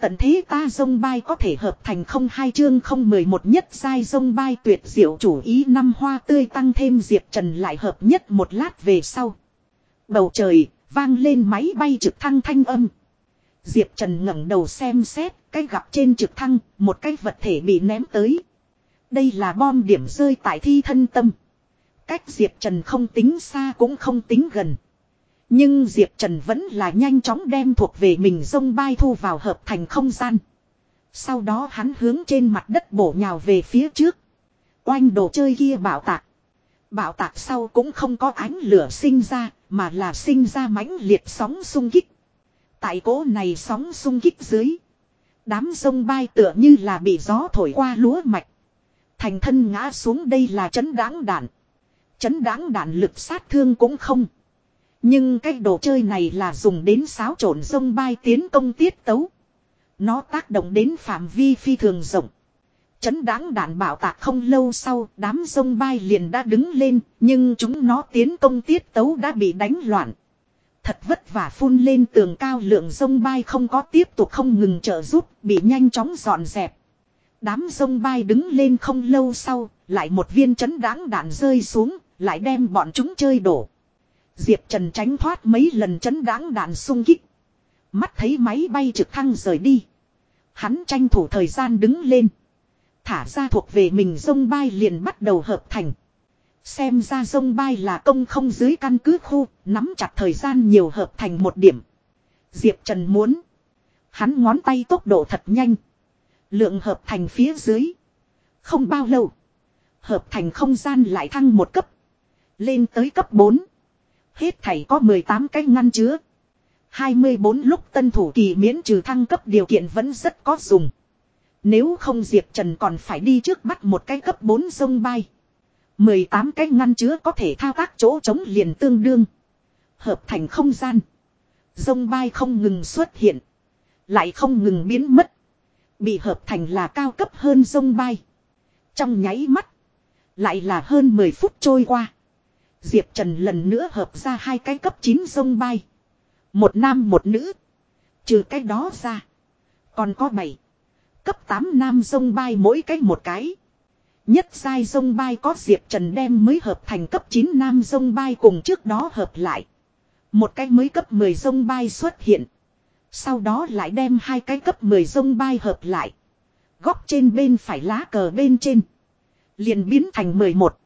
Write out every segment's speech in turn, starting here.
Tận thế ta dông bay có thể hợp thành không hai chương không mười một nhất sai dông bay tuyệt diệu chủ ý năm hoa tươi tăng thêm Diệp Trần lại hợp nhất một lát về sau. Bầu trời, vang lên máy bay trực thăng thanh âm. Diệp Trần ngẩng đầu xem xét, cái gặp trên trực thăng, một cái vật thể bị ném tới. Đây là bom điểm rơi tại thi thân tâm. Cách Diệp Trần không tính xa cũng không tính gần. Nhưng Diệp Trần vẫn là nhanh chóng đem thuộc về mình sông bay thu vào hợp thành không gian. Sau đó hắn hướng trên mặt đất bổ nhào về phía trước. Oanh đồ chơi kia bảo tạc. Bảo tạc sau cũng không có ánh lửa sinh ra, mà là sinh ra mãnh liệt sóng xung kích. Tại cỗ này sóng xung kích dưới. Đám sông bay tựa như là bị gió thổi qua lúa mạch. Thành thân ngã xuống đây là chấn đáng đạn. Chấn đáng đạn lực sát thương cũng không. Nhưng cái đồ chơi này là dùng đến xáo trộn sông bay tiến công tiết tấu. Nó tác động đến phạm vi phi thường rộng. Chấn đáng đạn bảo tạc không lâu sau, đám sông bay liền đã đứng lên, nhưng chúng nó tiến công tiết tấu đã bị đánh loạn. Thật vất vả phun lên tường cao lượng sông bay không có tiếp tục không ngừng trợ giúp, bị nhanh chóng dọn dẹp. Đám sông bay đứng lên không lâu sau, lại một viên chấn đáng đạn rơi xuống, lại đem bọn chúng chơi đổ. Diệp Trần tránh thoát mấy lần chấn đáng đạn sung kích. Mắt thấy máy bay trực thăng rời đi. Hắn tranh thủ thời gian đứng lên. Thả ra thuộc về mình sông bay liền bắt đầu hợp thành. Xem ra sông bay là công không dưới căn cứ khu, nắm chặt thời gian nhiều hợp thành một điểm. Diệp Trần muốn. Hắn ngón tay tốc độ thật nhanh. Lượng hợp thành phía dưới. Không bao lâu. Hợp thành không gian lại thăng một cấp. Lên tới cấp 4. Hết thảy có 18 cái ngăn chứa. 24 lúc tân thủ kỳ miễn trừ thăng cấp điều kiện vẫn rất có dùng. Nếu không Diệp Trần còn phải đi trước bắt một cái cấp 4 sông bay. 18 cái ngăn chứa có thể thao tác chỗ chống liền tương đương. Hợp thành không gian. Sông bay không ngừng xuất hiện. Lại không ngừng biến mất. Bị hợp thành là cao cấp hơn sông bay. Trong nháy mắt. Lại là hơn 10 phút trôi qua. Diệp Trần lần nữa hợp ra hai cái cấp 9 sông bay. Một nam một nữ. Trừ cái đó ra. Còn có 7. Cấp 8 nam sông bay mỗi cái một cái. Nhất sai sông bay có Diệp Trần đem mới hợp thành cấp 9 nam sông bay cùng trước đó hợp lại. Một cái mới cấp 10 sông bay xuất hiện. Sau đó lại đem hai cái cấp 10 sông bay hợp lại. Góc trên bên phải lá cờ bên trên. Liền biến thành 11.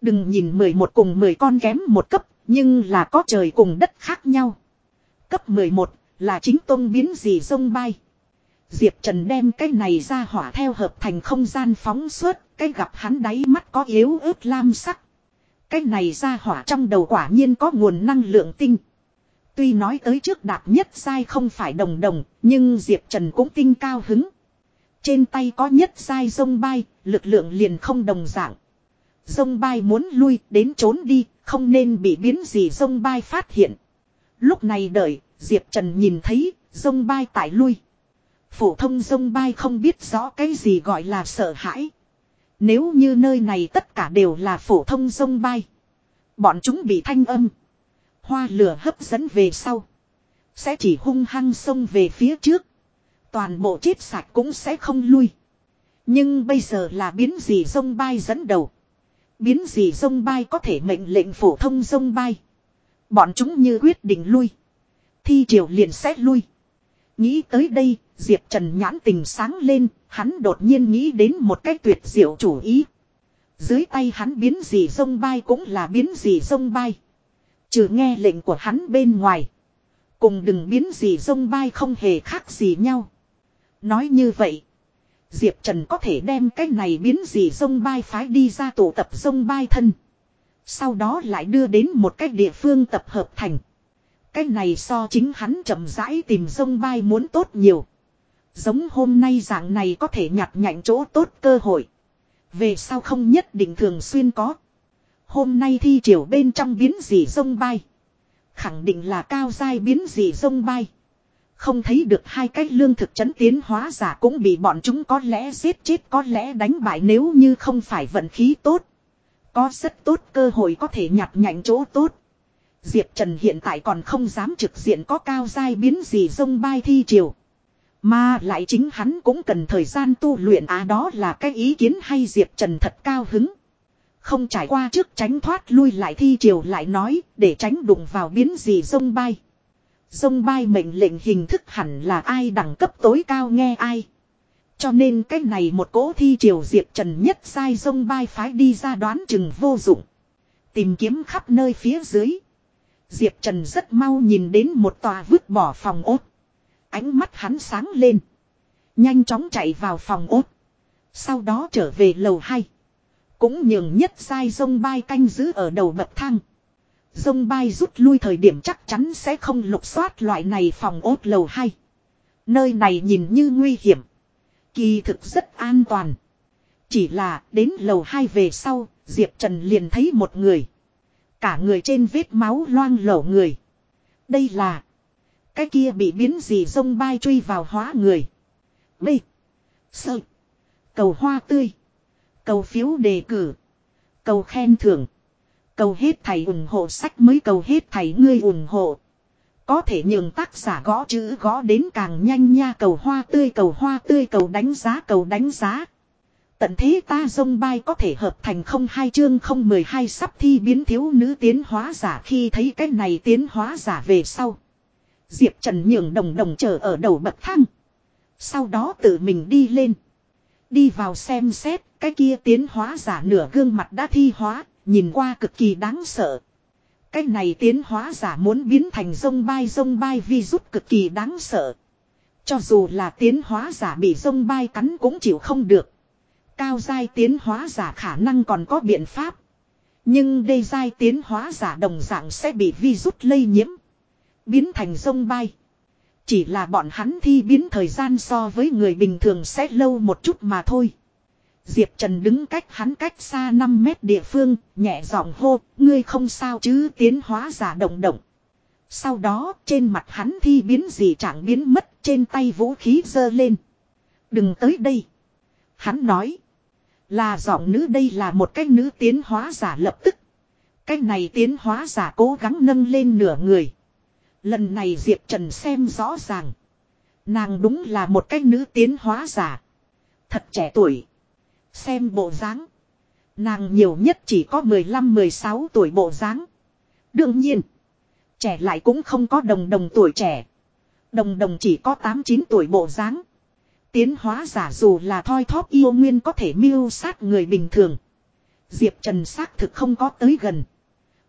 Đừng nhìn 11 cùng 10 con kém một cấp, nhưng là có trời cùng đất khác nhau. Cấp 11 là chính tôn biến gì sông bay. Diệp Trần đem cái này ra hỏa theo hợp thành không gian phóng suốt, cái gặp hắn đáy mắt có yếu ớt lam sắc. Cái này ra hỏa trong đầu quả nhiên có nguồn năng lượng tinh. Tuy nói tới trước đạt nhất sai không phải đồng đồng, nhưng Diệp Trần cũng tinh cao hứng. Trên tay có nhất sai sông bay, lực lượng liền không đồng dạng. Dông bay muốn lui đến trốn đi, không nên bị biến gì dông bay phát hiện. Lúc này đợi, Diệp Trần nhìn thấy, dông bay tại lui. Phổ thông dông bay không biết rõ cái gì gọi là sợ hãi. Nếu như nơi này tất cả đều là phổ thông dông bay. Bọn chúng bị thanh âm. Hoa lửa hấp dẫn về sau. Sẽ chỉ hung hăng xông về phía trước. Toàn bộ chết sạch cũng sẽ không lui. Nhưng bây giờ là biến gì dông bay dẫn đầu. Biến gì sông bay có thể mệnh lệnh phổ thông sông bay. Bọn chúng như quyết định lui. Thi triều liền xét lui. Nghĩ tới đây, Diệp Trần nhãn tình sáng lên, hắn đột nhiên nghĩ đến một cái tuyệt diệu chủ ý. Dưới tay hắn biến gì sông bay cũng là biến gì sông bay. Trừ nghe lệnh của hắn bên ngoài. Cùng đừng biến gì sông bay không hề khác gì nhau. Nói như vậy. Diệp Trần có thể đem cái này biến gì sông bay phái đi ra tụ tập sông bay thân. Sau đó lại đưa đến một cái địa phương tập hợp thành. Cái này so chính hắn chậm rãi tìm sông bay muốn tốt nhiều. Giống hôm nay dạng này có thể nhặt nhạnh chỗ tốt cơ hội. Về sau không nhất định thường xuyên có. Hôm nay thi triều bên trong biến gì sông bay. Khẳng định là cao dai biến gì sông bay. Không thấy được hai cái lương thực chấn tiến hóa giả cũng bị bọn chúng có lẽ giết chết, có lẽ đánh bại nếu như không phải vận khí tốt. Có rất tốt cơ hội có thể nhặt nhạnh chỗ tốt. Diệp Trần hiện tại còn không dám trực diện có cao dai biến gì sông bay thi triều. Mà lại chính hắn cũng cần thời gian tu luyện á à đó là cái ý kiến hay Diệp Trần thật cao hứng. Không trải qua trước tránh thoát lui lại thi triều lại nói, để tránh đụng vào biến gì sông bay. Dông bay mệnh lệnh hình thức hẳn là ai đẳng cấp tối cao nghe ai. Cho nên cái này một cỗ thi triều Diệp Trần nhất sai dông bay phái đi ra đoán chừng vô dụng. Tìm kiếm khắp nơi phía dưới. Diệp Trần rất mau nhìn đến một tòa vứt bỏ phòng ốt. Ánh mắt hắn sáng lên. Nhanh chóng chạy vào phòng ốt. Sau đó trở về lầu 2. Cũng nhường nhất sai dông bay canh giữ ở đầu bậc thang. Dông bay rút lui thời điểm chắc chắn sẽ không lục soát loại này phòng ốt lầu hay. Nơi này nhìn như nguy hiểm. Kỳ thực rất an toàn. Chỉ là đến lầu 2 về sau, Diệp Trần liền thấy một người. Cả người trên vết máu loang lổ người. Đây là cái kia bị biến gì dông bay truy vào hóa người. B. sợi Cầu hoa tươi. Cầu phiếu đề cử. Cầu khen thưởng. Cầu hết thầy ủng hộ sách mới cầu hết thầy ngươi ủng hộ. Có thể nhường tác giả gõ chữ gõ đến càng nhanh nha cầu hoa tươi cầu hoa tươi cầu đánh giá cầu đánh giá. Tận thế ta dông bay có thể hợp thành không hai chương không mười hai sắp thi biến thiếu nữ tiến hóa giả khi thấy cái này tiến hóa giả về sau. Diệp Trần nhường đồng đồng chờ ở đầu bậc thang. Sau đó tự mình đi lên. Đi vào xem xét, cái kia tiến hóa giả nửa gương mặt đã thi hóa, nhìn qua cực kỳ đáng sợ. Cái này tiến hóa giả muốn biến thành sông bay sông bay vi rút cực kỳ đáng sợ. Cho dù là tiến hóa giả bị sông bay cắn cũng chịu không được. Cao giai tiến hóa giả khả năng còn có biện pháp. Nhưng đây giai tiến hóa giả đồng dạng sẽ bị vi rút lây nhiễm. Biến thành sông bay. Chỉ là bọn hắn thi biến thời gian so với người bình thường sẽ lâu một chút mà thôi. Diệp Trần đứng cách hắn cách xa 5 mét địa phương, nhẹ giọng hô, ngươi không sao chứ tiến hóa giả động động. Sau đó, trên mặt hắn thi biến gì chẳng biến mất, trên tay vũ khí dơ lên. Đừng tới đây. Hắn nói, là giọng nữ đây là một cái nữ tiến hóa giả lập tức. Cái này tiến hóa giả cố gắng nâng lên nửa người. Lần này Diệp Trần xem rõ ràng. Nàng đúng là một cái nữ tiến hóa giả. Thật trẻ tuổi. Xem bộ dáng. Nàng nhiều nhất chỉ có 15-16 tuổi bộ dáng. Đương nhiên. Trẻ lại cũng không có đồng đồng tuổi trẻ. Đồng đồng chỉ có 8-9 tuổi bộ dáng. Tiến hóa giả dù là thoi thóp yêu nguyên có thể miêu sát người bình thường. Diệp Trần xác thực không có tới gần.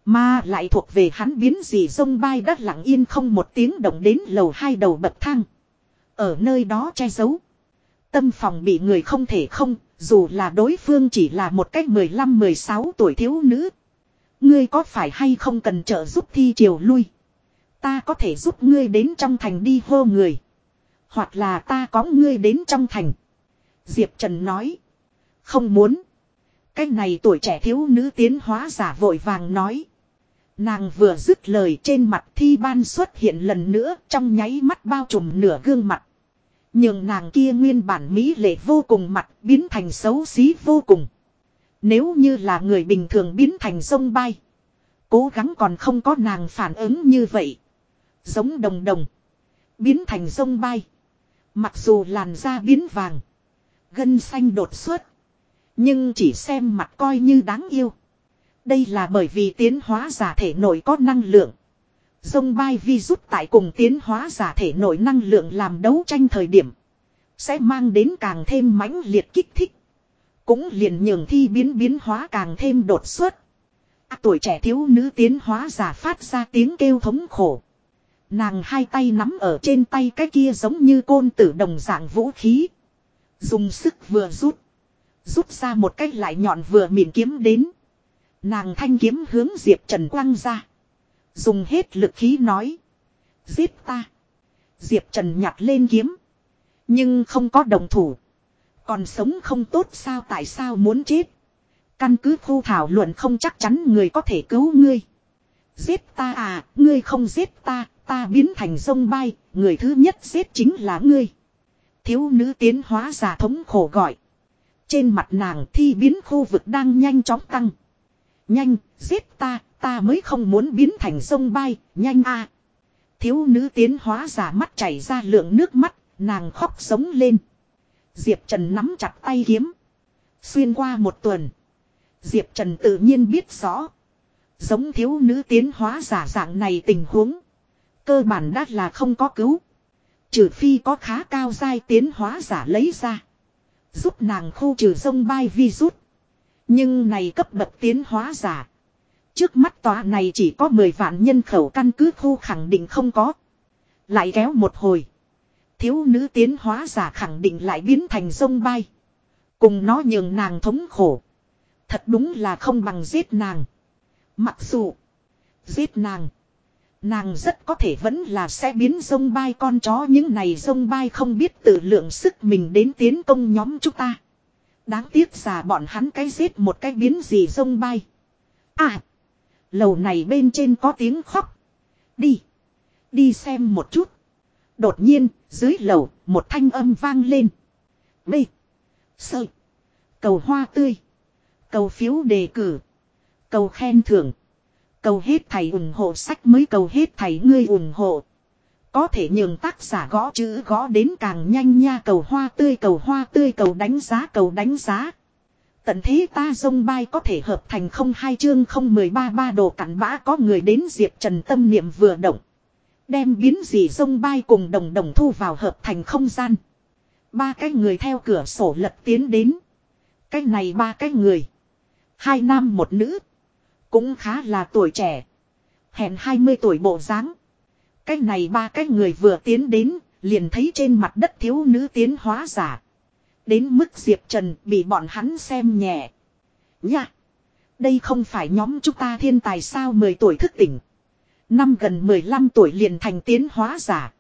Mà lại thuộc về hắn biến gì sông bay đất lặng yên không một tiếng động đến lầu hai đầu bậc thang. Ở nơi đó che giấu. Tâm phòng bị người không thể không, dù là đối phương chỉ là một cách 15-16 tuổi thiếu nữ. Ngươi có phải hay không cần trợ giúp thi triều lui. Ta có thể giúp ngươi đến trong thành đi hô người. Hoặc là ta có ngươi đến trong thành. Diệp Trần nói. Không muốn. Cái này tuổi trẻ thiếu nữ tiến hóa giả vội vàng nói. Nàng vừa dứt lời trên mặt thi ban xuất hiện lần nữa, trong nháy mắt bao trùm nửa gương mặt. Nhưng nàng kia nguyên bản mỹ lệ vô cùng mặt biến thành xấu xí vô cùng. Nếu như là người bình thường biến thành sông bay. Cố gắng còn không có nàng phản ứng như vậy. Giống đồng đồng. Biến thành sông bay. Mặc dù làn da biến vàng. Gân xanh đột xuất. Nhưng chỉ xem mặt coi như đáng yêu. Đây là bởi vì tiến hóa giả thể nội có năng lượng. Dông bai vi rút tại cùng tiến hóa giả thể nội năng lượng làm đấu tranh thời điểm. Sẽ mang đến càng thêm mãnh liệt kích thích. Cũng liền nhường thi biến biến hóa càng thêm đột xuất. À, tuổi trẻ thiếu nữ tiến hóa giả phát ra tiếng kêu thống khổ. Nàng hai tay nắm ở trên tay cái kia giống như côn tử đồng dạng vũ khí. Dùng sức vừa rút. Rút ra một cách lại nhọn vừa mỉm kiếm đến. Nàng thanh kiếm hướng Diệp Trần quăng ra. Dùng hết lực khí nói. Giết ta. Diệp Trần nhặt lên kiếm. Nhưng không có đồng thủ. Còn sống không tốt sao tại sao muốn chết. Căn cứ khu thảo luận không chắc chắn người có thể cứu ngươi. Giết ta à, ngươi không giết ta, ta biến thành sông bay, người thứ nhất giết chính là ngươi. Thiếu nữ tiến hóa giả thống khổ gọi. Trên mặt nàng thi biến khu vực đang nhanh chóng tăng. Nhanh, giết ta, ta mới không muốn biến thành sông bay, nhanh a. Thiếu nữ tiến hóa giả mắt chảy ra lượng nước mắt, Nàng khóc sống lên. Diệp Trần nắm chặt tay kiếm. Xuyên qua một tuần. Diệp Trần tự nhiên biết rõ. Giống thiếu nữ tiến hóa giả dạng này tình huống. Cơ bản đắt là không có cứu. Trừ phi có khá cao dai tiến hóa giả lấy ra. Giúp nàng khu trừ sông bay virus. Nhưng này cấp bậc tiến hóa giả. Trước mắt tòa này chỉ có 10 vạn nhân khẩu căn cứ khu khẳng định không có. Lại kéo một hồi. Thiếu nữ tiến hóa giả khẳng định lại biến thành sông bay. Cùng nó nhường nàng thống khổ. Thật đúng là không bằng giết nàng. Mặc dù, giết nàng. Nàng rất có thể vẫn là sẽ biến sông bay con chó những này sông bay không biết tự lượng sức mình đến tiến công nhóm chúng ta. Đáng tiếc giả bọn hắn cái giết một cái biến gì sông bay. À. Lầu này bên trên có tiếng khóc. Đi. Đi xem một chút. Đột nhiên, dưới lầu, một thanh âm vang lên. B. Sợ. Cầu hoa tươi. Cầu phiếu đề cử. Cầu khen thưởng. Cầu hết thầy ủng hộ sách mới cầu hết thầy ngươi ủng hộ. Có thể nhường tác giả gõ chữ gõ đến càng nhanh nha cầu hoa tươi cầu hoa tươi cầu đánh giá cầu đánh giá. Tận thế ta dông bay có thể hợp thành không hai chương không mười ba ba đồ cặn bã có người đến Diệp Trần tâm niệm vừa động. Đem biến dị dông bay cùng đồng đồng thu vào hợp thành không gian. Ba cái người theo cửa sổ lật tiến đến. Cái này ba cái người. Hai nam một nữ. Cũng khá là tuổi trẻ. Hẹn 20 tuổi bộ dáng. Cái này ba cái người vừa tiến đến, liền thấy trên mặt đất thiếu nữ tiến hóa giả. Đến mức Diệp Trần bị bọn hắn xem nhẹ. Nha! Đây không phải nhóm chúng ta thiên tài sao 10 tuổi thức tỉnh. Năm gần 15 tuổi liền thành tiến hóa giả.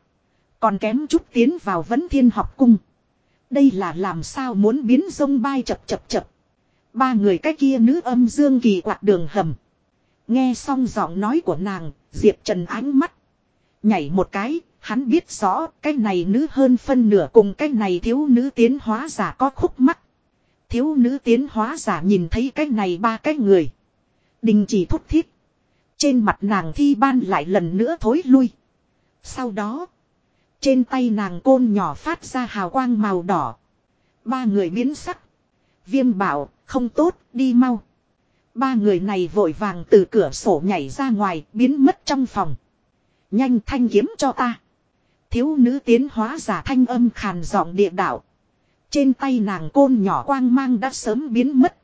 Còn kém chút tiến vào vấn thiên học cung. Đây là làm sao muốn biến sông bay chập chập chập. Ba người cái kia nữ âm dương kỳ quạt đường hầm. Nghe xong giọng nói của nàng, Diệp Trần ánh mắt. Nhảy một cái, hắn biết rõ cái này nữ hơn phân nửa cùng cái này thiếu nữ tiến hóa giả có khúc mắt. Thiếu nữ tiến hóa giả nhìn thấy cái này ba cái người. Đình chỉ thúc thiết. Trên mặt nàng thi ban lại lần nữa thối lui. Sau đó, trên tay nàng côn nhỏ phát ra hào quang màu đỏ. Ba người biến sắc. Viêm bảo, không tốt, đi mau. Ba người này vội vàng từ cửa sổ nhảy ra ngoài, biến mất trong phòng. Nhanh thanh kiếm cho ta. Thiếu nữ tiến hóa giả thanh âm khàn giọng địa đạo. Trên tay nàng côn nhỏ quang mang đã sớm biến mất.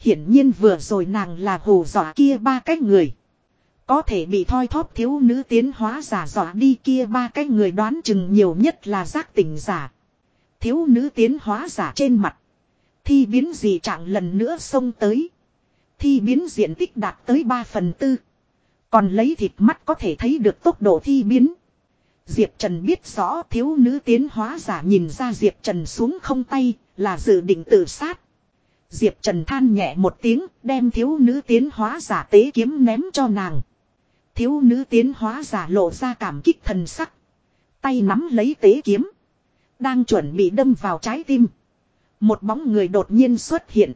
Hiển nhiên vừa rồi nàng là hồ dọa kia ba cái người. Có thể bị thoi thóp thiếu nữ tiến hóa giả dọa đi kia ba cái người đoán chừng nhiều nhất là giác tỉnh giả. Thiếu nữ tiến hóa giả trên mặt. Thi biến gì trạng lần nữa xông tới. Thi biến diện tích đạt tới 3 phần tư. Còn lấy thịt mắt có thể thấy được tốc độ thi biến. Diệp Trần biết rõ thiếu nữ tiến hóa giả nhìn ra Diệp Trần xuống không tay là dự định tự sát. Diệp Trần than nhẹ một tiếng, đem thiếu nữ tiến hóa giả tế kiếm ném cho nàng. Thiếu nữ tiến hóa giả lộ ra cảm kích thần sắc. Tay nắm lấy tế kiếm. Đang chuẩn bị đâm vào trái tim. Một bóng người đột nhiên xuất hiện.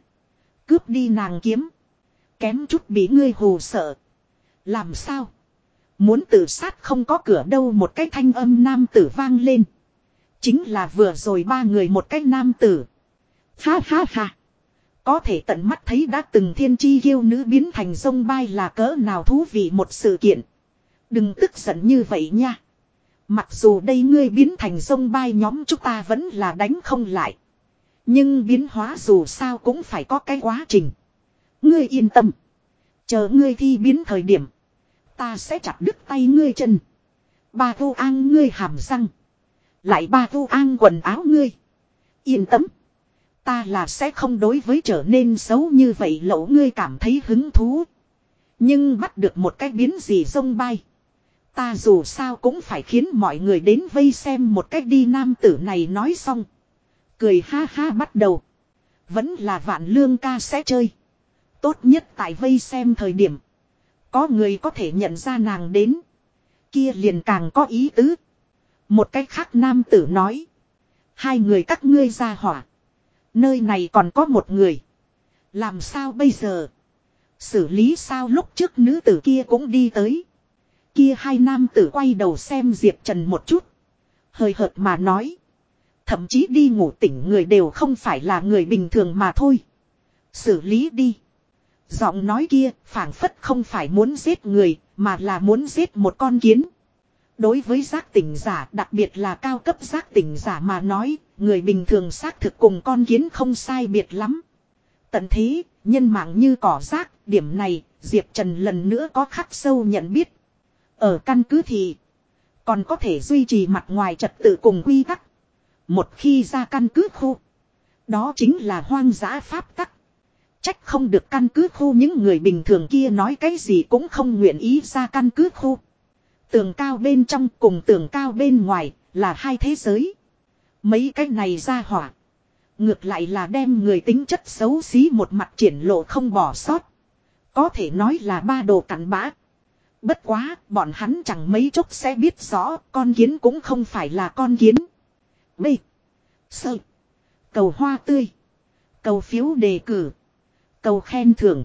Cướp đi nàng kiếm. Kém chút bị ngươi hù sợ. Làm sao? Muốn tự sát không có cửa đâu một cái thanh âm nam tử vang lên. Chính là vừa rồi ba người một cái nam tử. Ha ha ha. Có thể tận mắt thấy đã từng thiên chi yêu nữ biến thành sông bay là cỡ nào thú vị một sự kiện. Đừng tức giận như vậy nha. Mặc dù đây ngươi biến thành sông bay nhóm chúng ta vẫn là đánh không lại. Nhưng biến hóa dù sao cũng phải có cái quá trình. Ngươi yên tâm. Chờ ngươi thi biến thời điểm. Ta sẽ chặt đứt tay ngươi chân. Ba vô an ngươi hàm răng. Lại ba vô an quần áo ngươi. Yên tâm. Ta là sẽ không đối với trở nên xấu như vậy lỗ ngươi cảm thấy hứng thú. Nhưng bắt được một cái biến gì sông bay. Ta dù sao cũng phải khiến mọi người đến vây xem một cách đi nam tử này nói xong. Cười ha ha bắt đầu. Vẫn là vạn lương ca sẽ chơi. Tốt nhất tại vây xem thời điểm. Có người có thể nhận ra nàng đến. Kia liền càng có ý tứ. Một cách khác nam tử nói. Hai người các ngươi ra hỏa. Nơi này còn có một người. Làm sao bây giờ? Xử lý sao lúc trước nữ tử kia cũng đi tới. Kia hai nam tử quay đầu xem Diệp Trần một chút. Hơi hợt mà nói. Thậm chí đi ngủ tỉnh người đều không phải là người bình thường mà thôi. Xử lý đi. Giọng nói kia phảng phất không phải muốn giết người mà là muốn giết một con kiến. Đối với giác tỉnh giả đặc biệt là cao cấp giác tỉnh giả mà nói người bình thường xác thực cùng con kiến không sai biệt lắm. Tận thế, nhân mạng như cỏ rác, điểm này, Diệp Trần lần nữa có khắc sâu nhận biết. Ở căn cứ thì, còn có thể duy trì mặt ngoài trật tự cùng quy tắc. Một khi ra căn cứ khu, đó chính là hoang dã pháp tắc. Trách không được căn cứ khu những người bình thường kia nói cái gì cũng không nguyện ý ra căn cứ khu. Tường cao bên trong cùng tường cao bên ngoài là hai thế giới. Mấy cái này ra hỏa. Ngược lại là đem người tính chất xấu xí một mặt triển lộ không bỏ sót. Có thể nói là ba đồ cặn bã. Bất quá, bọn hắn chẳng mấy chốc sẽ biết rõ con kiến cũng không phải là con kiến. B. Sơ. Cầu hoa tươi. Cầu phiếu đề cử. Cầu khen thưởng.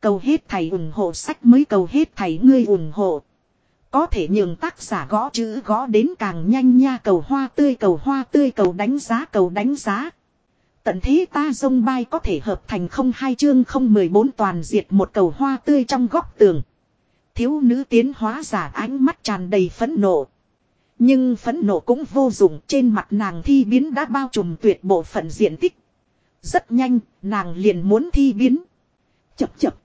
Cầu hết thầy ủng hộ sách mới cầu hết thầy ngươi ủng hộ. Có thể nhường tác giả gõ chữ gõ đến càng nhanh nha cầu hoa tươi, cầu hoa tươi, cầu đánh giá, cầu đánh giá. Tận thế ta dông bay có thể hợp thành không hai chương không mười bốn toàn diệt một cầu hoa tươi trong góc tường. Thiếu nữ tiến hóa giả ánh mắt tràn đầy phẫn nộ. Nhưng phẫn nộ cũng vô dụng trên mặt nàng thi biến đã bao trùm tuyệt bộ phận diện tích. Rất nhanh, nàng liền muốn thi biến. Chập chập.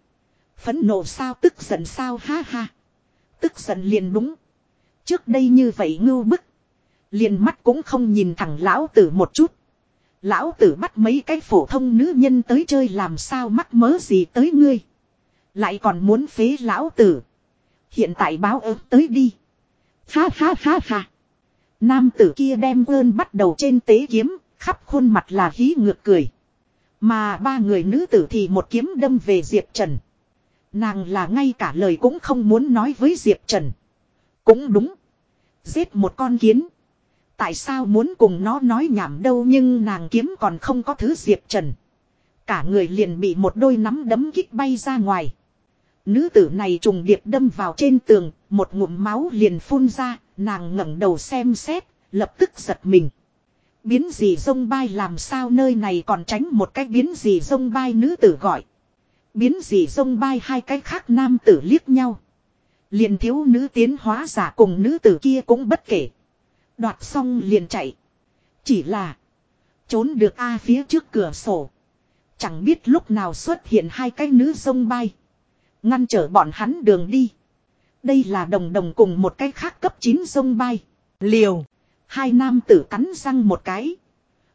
phấn nộ sao tức giận sao ha ha. Tức giận liền đúng. Trước đây như vậy ngưu bức. Liền mắt cũng không nhìn thẳng lão tử một chút. Lão tử bắt mấy cái phổ thông nữ nhân tới chơi làm sao mắc mớ gì tới ngươi. Lại còn muốn phế lão tử. Hiện tại báo ớt tới đi. Ha ha ha ha. Nam tử kia đem ơn bắt đầu trên tế kiếm, khắp khuôn mặt là hí ngược cười. Mà ba người nữ tử thì một kiếm đâm về Diệp Trần. Nàng là ngay cả lời cũng không muốn nói với Diệp Trần. Cũng đúng. Giết một con kiến. Tại sao muốn cùng nó nói nhảm đâu nhưng nàng kiếm còn không có thứ Diệp Trần. Cả người liền bị một đôi nắm đấm kích bay ra ngoài. Nữ tử này trùng điệp đâm vào trên tường, một ngụm máu liền phun ra, nàng ngẩng đầu xem xét, lập tức giật mình. Biến gì sông bay làm sao nơi này còn tránh một cái biến gì sông bay nữ tử gọi. Biến gì sông bay hai cái khác nam tử liếc nhau. Liền thiếu nữ tiến hóa giả cùng nữ tử kia cũng bất kể. Đoạt xong liền chạy. Chỉ là. Trốn được A phía trước cửa sổ. Chẳng biết lúc nào xuất hiện hai cái nữ sông bay. Ngăn trở bọn hắn đường đi. Đây là đồng đồng cùng một cái khác cấp 9 sông bay. Liều. Hai nam tử cắn răng một cái.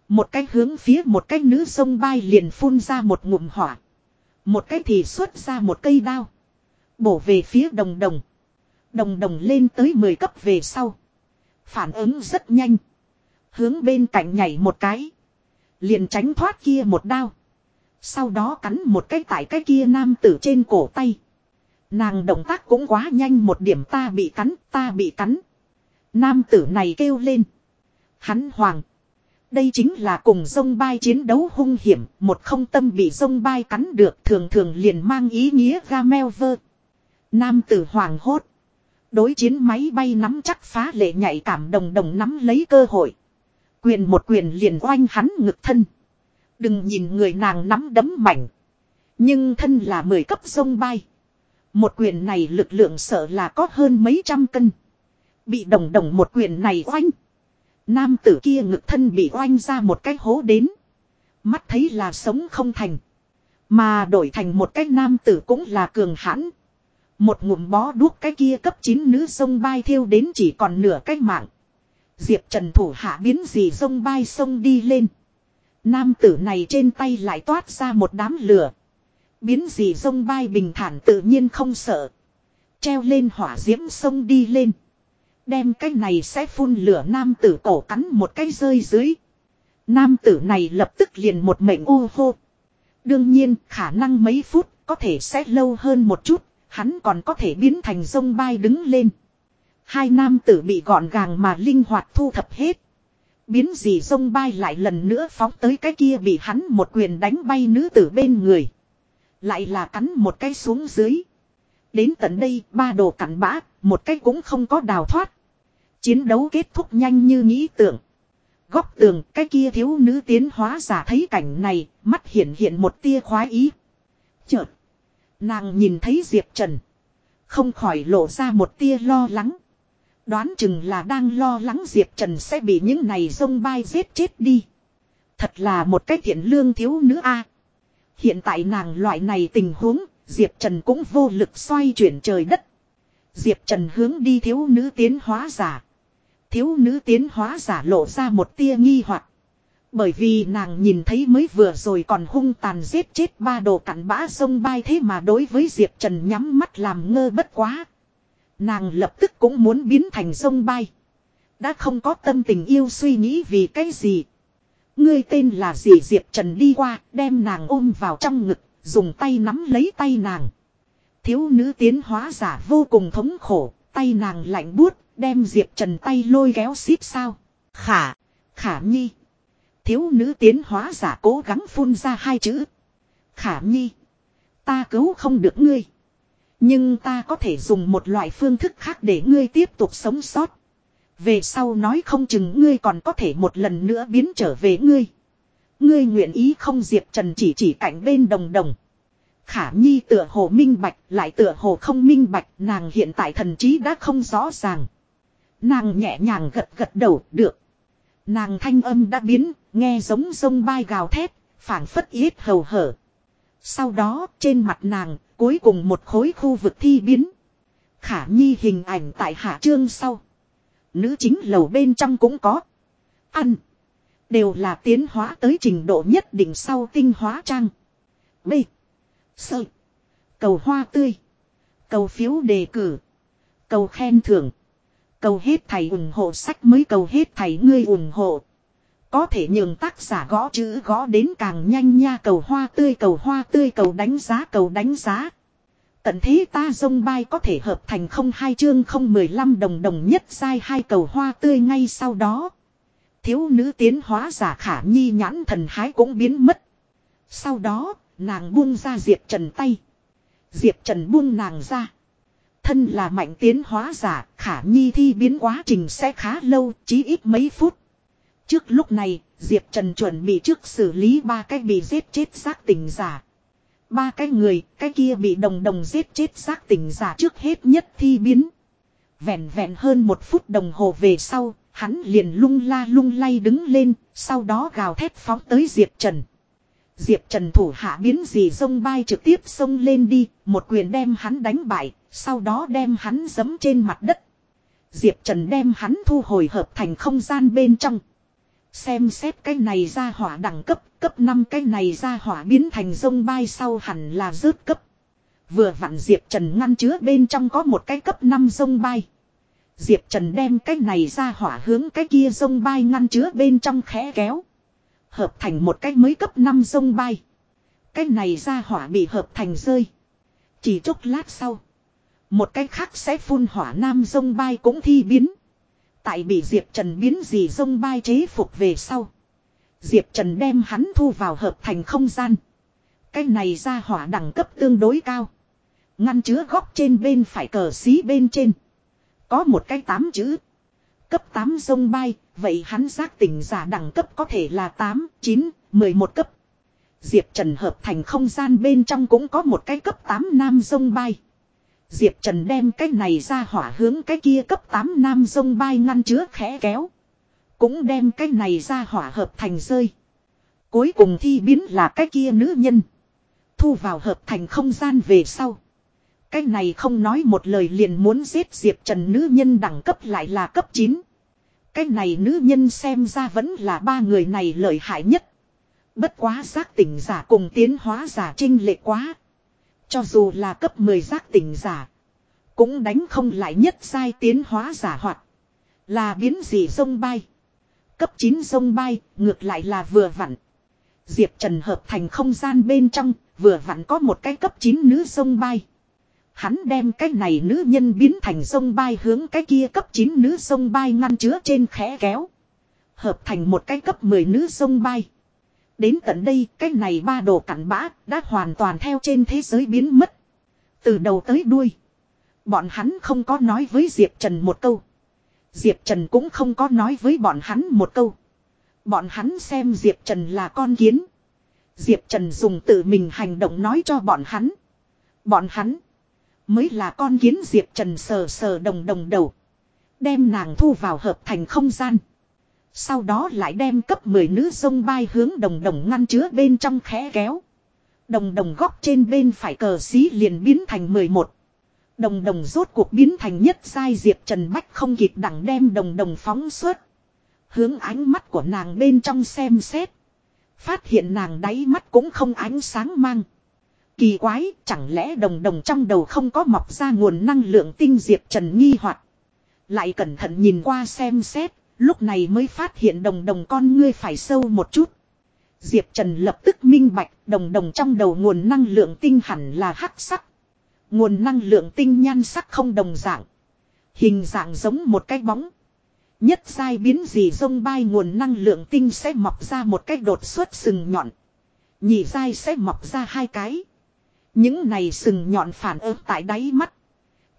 Một cái hướng phía một cái nữ sông bay liền phun ra một ngụm hỏa. Một cái thì xuất ra một cây đao. Bổ về phía đồng đồng. Đồng đồng lên tới 10 cấp về sau. Phản ứng rất nhanh. Hướng bên cạnh nhảy một cái. Liền tránh thoát kia một đao. Sau đó cắn một cái tại cái kia nam tử trên cổ tay. Nàng động tác cũng quá nhanh một điểm ta bị cắn, ta bị cắn. Nam tử này kêu lên. Hắn hoàng. Đây chính là cùng sông bay chiến đấu hung hiểm, một không tâm bị sông bay cắn được thường thường liền mang ý nghĩa gamel vơ. Nam tử hoàng hốt. Đối chiến máy bay nắm chắc phá lệ nhạy cảm đồng đồng nắm lấy cơ hội. Quyền một quyền liền oanh hắn ngực thân. Đừng nhìn người nàng nắm đấm mảnh. Nhưng thân là mười cấp sông bay. Một quyền này lực lượng sợ là có hơn mấy trăm cân. Bị đồng đồng một quyền này oanh. Nam tử kia ngực thân bị oanh ra một cái hố đến. Mắt thấy là sống không thành. Mà đổi thành một cái nam tử cũng là cường hãn. Một ngụm bó đuốc cái kia cấp 9 nữ sông bay thiêu đến chỉ còn nửa cái mạng. Diệp Trần thủ hạ biến gì sông bay sông đi lên. Nam tử này trên tay lại toát ra một đám lửa. Biến gì sông bay bình thản tự nhiên không sợ. Treo lên hỏa diễm sông đi lên. Đem cái này sẽ phun lửa nam tử cổ cắn một cái rơi dưới. Nam tử này lập tức liền một mệnh u hô. Đương nhiên khả năng mấy phút có thể sẽ lâu hơn một chút. Hắn còn có thể biến thành sông bay đứng lên. Hai nam tử bị gọn gàng mà linh hoạt thu thập hết. Biến gì sông bay lại lần nữa phóng tới cái kia bị hắn một quyền đánh bay nữ tử bên người. Lại là cắn một cái xuống dưới. Đến tận đây ba đồ cắn bã, một cái cũng không có đào thoát. Chiến đấu kết thúc nhanh như nghĩ tưởng. Góc tường cái kia thiếu nữ tiến hóa giả thấy cảnh này, mắt hiện hiện một tia khoái ý. Chợt, nàng nhìn thấy Diệp Trần. Không khỏi lộ ra một tia lo lắng. Đoán chừng là đang lo lắng Diệp Trần sẽ bị những này sông bay giết chết đi. Thật là một cái thiện lương thiếu nữ a. Hiện tại nàng loại này tình huống, Diệp Trần cũng vô lực xoay chuyển trời đất. Diệp Trần hướng đi thiếu nữ tiến hóa giả. Thiếu nữ tiến hóa giả lộ ra một tia nghi hoặc Bởi vì nàng nhìn thấy mới vừa rồi còn hung tàn giết chết ba đồ cặn bã sông bay thế mà đối với Diệp Trần nhắm mắt làm ngơ bất quá. Nàng lập tức cũng muốn biến thành sông bay. Đã không có tâm tình yêu suy nghĩ vì cái gì. Ngươi tên là gì Diệp Trần đi qua, đem nàng ôm vào trong ngực, dùng tay nắm lấy tay nàng. Thiếu nữ tiến hóa giả vô cùng thống khổ, tay nàng lạnh buốt, đem Diệp Trần tay lôi kéo xíp sao. Khả, khả nhi. Thiếu nữ tiến hóa giả cố gắng phun ra hai chữ. Khả nhi. Ta cứu không được ngươi. Nhưng ta có thể dùng một loại phương thức khác để ngươi tiếp tục sống sót. Về sau nói không chừng ngươi còn có thể một lần nữa biến trở về ngươi. Ngươi nguyện ý không Diệp Trần chỉ chỉ cạnh bên đồng đồng. Khả Nhi tựa hồ minh bạch lại tựa hồ không minh bạch nàng hiện tại thần trí đã không rõ ràng. Nàng nhẹ nhàng gật gật đầu được. Nàng thanh âm đã biến, nghe giống sông bay gào thét, phảng phất yết hầu hở. Sau đó trên mặt nàng cuối cùng một khối khu vực thi biến. Khả Nhi hình ảnh tại hạ trương sau. Nữ chính lầu bên trong cũng có. Ăn. Đều là tiến hóa tới trình độ nhất định sau tinh hóa trang. B. Sơ. Cầu hoa tươi. Cầu phiếu đề cử. Cầu khen thưởng. Cầu hết thầy ủng hộ sách mới cầu hết thầy ngươi ủng hộ. Có thể nhường tác giả gõ chữ gõ đến càng nhanh nha cầu hoa tươi cầu hoa tươi cầu đánh giá cầu đánh giá. Tận thế ta dông bay có thể hợp thành không hai chương không mười lăm đồng đồng nhất sai hai cầu hoa tươi ngay sau đó. Thiếu nữ tiến hóa giả khả nhi nhãn thần hái cũng biến mất. Sau đó, nàng buông ra Diệp Trần tay. Diệp Trần buông nàng ra. Thân là mạnh tiến hóa giả, khả nhi thi biến quá trình sẽ khá lâu, chí ít mấy phút. Trước lúc này, Diệp Trần chuẩn bị trước xử lý ba cái bị giết chết xác tình giả. Ba cái người, cái kia bị đồng đồng giết chết xác tình giả trước hết nhất thi biến. Vẹn vẹn hơn một phút đồng hồ về sau, hắn liền lung la lung lay đứng lên, sau đó gào thét phóng tới Diệp Trần. Diệp Trần thủ hạ biến gì sông bay trực tiếp xông lên đi, một quyền đem hắn đánh bại, sau đó đem hắn giấm trên mặt đất. Diệp Trần đem hắn thu hồi hợp thành không gian bên trong. Xem xét cái này ra hỏa đẳng cấp, cấp 5 cái này ra hỏa biến thành sông bay sau hẳn là rớt cấp. Vừa vặn Diệp Trần ngăn chứa bên trong có một cái cấp 5 sông bay. Diệp Trần đem cái này ra hỏa hướng cái kia sông bay ngăn chứa bên trong khẽ kéo. Hợp thành một cái mới cấp 5 sông bay. Cái này ra hỏa bị hợp thành rơi. Chỉ chốc lát sau. Một cái khác sẽ phun hỏa nam sông bay cũng thi biến. Tại bị Diệp Trần biến gì sông bay chế phục về sau. Diệp Trần đem hắn thu vào hợp thành không gian. Cái này ra hỏa đẳng cấp tương đối cao. Ngăn chứa góc trên bên phải cờ xí bên trên. Có một cái tám chữ. Cấp 8 sông bay, vậy hắn giác tỉnh giả đẳng cấp có thể là 8, 9, 11 cấp. Diệp Trần hợp thành không gian bên trong cũng có một cái cấp 8 nam sông bay. Diệp Trần đem cái này ra hỏa hướng cái kia cấp 8 nam sông bay ngăn chứa khẽ kéo. Cũng đem cái này ra hỏa hợp thành rơi. Cuối cùng thi biến là cái kia nữ nhân. Thu vào hợp thành không gian về sau. Cái này không nói một lời liền muốn giết Diệp Trần nữ nhân đẳng cấp lại là cấp 9. Cái này nữ nhân xem ra vẫn là ba người này lợi hại nhất. Bất quá giác tỉnh giả cùng tiến hóa giả trinh lệ quá. Cho dù là cấp 10 giác tỉnh giả. Cũng đánh không lại nhất sai tiến hóa giả hoạt. Là biến gì sông bay. Cấp 9 sông bay, ngược lại là vừa vặn. Diệp Trần hợp thành không gian bên trong, vừa vặn có một cái cấp 9 nữ sông bay. Hắn đem cái này nữ nhân biến thành sông bay hướng cái kia cấp 9 nữ sông bay ngăn chứa trên khẽ kéo. Hợp thành một cái cấp 10 nữ sông bay. Đến tận đây, cái này ba đồ cặn bã đã hoàn toàn theo trên thế giới biến mất. Từ đầu tới đuôi. Bọn hắn không có nói với Diệp Trần một câu. Diệp Trần cũng không có nói với bọn hắn một câu. Bọn hắn xem Diệp Trần là con kiến. Diệp Trần dùng tự mình hành động nói cho bọn hắn. Bọn hắn mới là con kiến Diệp Trần sờ sờ đồng đồng đầu. Đem nàng thu vào hợp thành không gian. Sau đó lại đem cấp 10 nữ sông bay hướng đồng đồng ngăn chứa bên trong khẽ kéo. Đồng đồng góc trên bên phải cờ xí liền biến thành 11. Đồng đồng rốt cuộc biến thành nhất sai Diệp Trần Bách không kịp đẳng đem đồng đồng phóng suốt. Hướng ánh mắt của nàng bên trong xem xét. Phát hiện nàng đáy mắt cũng không ánh sáng mang. Kỳ quái, chẳng lẽ đồng đồng trong đầu không có mọc ra nguồn năng lượng tinh Diệp Trần nghi hoặc Lại cẩn thận nhìn qua xem xét, lúc này mới phát hiện đồng đồng con ngươi phải sâu một chút. Diệp Trần lập tức minh bạch, đồng đồng trong đầu nguồn năng lượng tinh hẳn là hắc sắc. Nguồn năng lượng tinh nhan sắc không đồng dạng. Hình dạng giống một cái bóng. Nhất sai biến gì rông bay nguồn năng lượng tinh sẽ mọc ra một cái đột xuất sừng nhọn. Nhị dai sẽ mọc ra hai cái. Những này sừng nhọn phản ứng tại đáy mắt.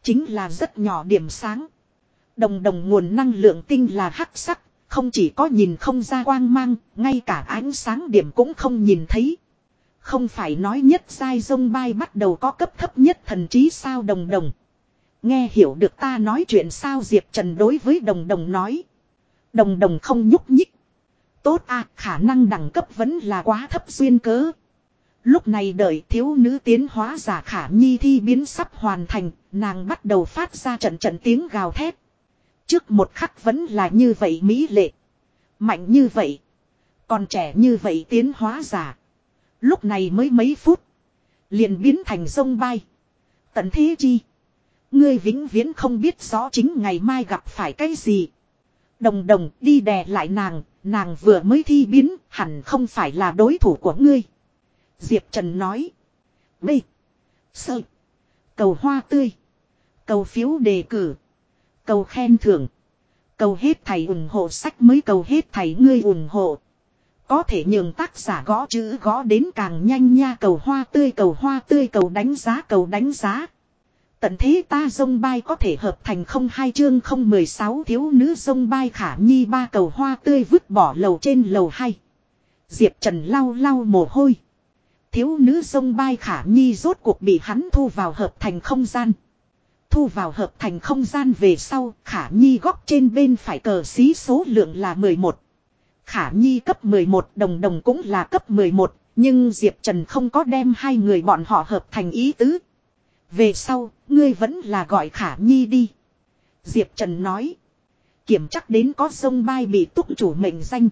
Chính là rất nhỏ điểm sáng. Đồng đồng nguồn năng lượng tinh là hắc sắc. Không chỉ có nhìn không ra quang mang, ngay cả ánh sáng điểm cũng không nhìn thấy. Không phải nói nhất giai dông bay bắt đầu có cấp thấp nhất thần trí sao đồng đồng. Nghe hiểu được ta nói chuyện sao Diệp Trần đối với đồng đồng nói. Đồng đồng không nhúc nhích. Tốt à, khả năng đẳng cấp vẫn là quá thấp duyên cớ. Lúc này đợi thiếu nữ tiến hóa giả khả nhi thi biến sắp hoàn thành, nàng bắt đầu phát ra trận trận tiếng gào thét. Trước một khắc vẫn là như vậy mỹ lệ. Mạnh như vậy. Còn trẻ như vậy tiến hóa giả. Lúc này mới mấy phút. Liền biến thành sông bay. Tận thế chi. Ngươi vĩnh viễn không biết rõ chính ngày mai gặp phải cái gì. Đồng đồng đi đè lại nàng, nàng vừa mới thi biến, hẳn không phải là đối thủ của ngươi. Diệp Trần nói. B. sợi Cầu hoa tươi. Cầu phiếu đề cử. Cầu khen thưởng. Cầu hết thầy ủng hộ sách mới cầu hết thầy ngươi ủng hộ. Có thể nhường tác giả gõ chữ gõ đến càng nhanh nha cầu hoa tươi, cầu hoa tươi, cầu đánh giá, cầu đánh giá. Tận thế ta dông bay có thể hợp thành không hai chương không mười sáu thiếu nữ dông bay khả nhi ba cầu hoa tươi vứt bỏ lầu trên lầu hai. Diệp Trần lau lau mồ hôi. Thiếu nữ dông bay khả nhi rốt cuộc bị hắn thu vào hợp thành không gian. Thu vào hợp thành không gian về sau khả nhi góc trên bên phải cờ xí số lượng là 11. Khả nhi cấp 11 đồng đồng cũng là cấp 11 nhưng Diệp Trần không có đem hai người bọn họ hợp thành ý tứ. Về sau, ngươi vẫn là gọi khả nhi đi. Diệp Trần nói. Kiểm chắc đến có sông bay bị túc chủ mệnh danh.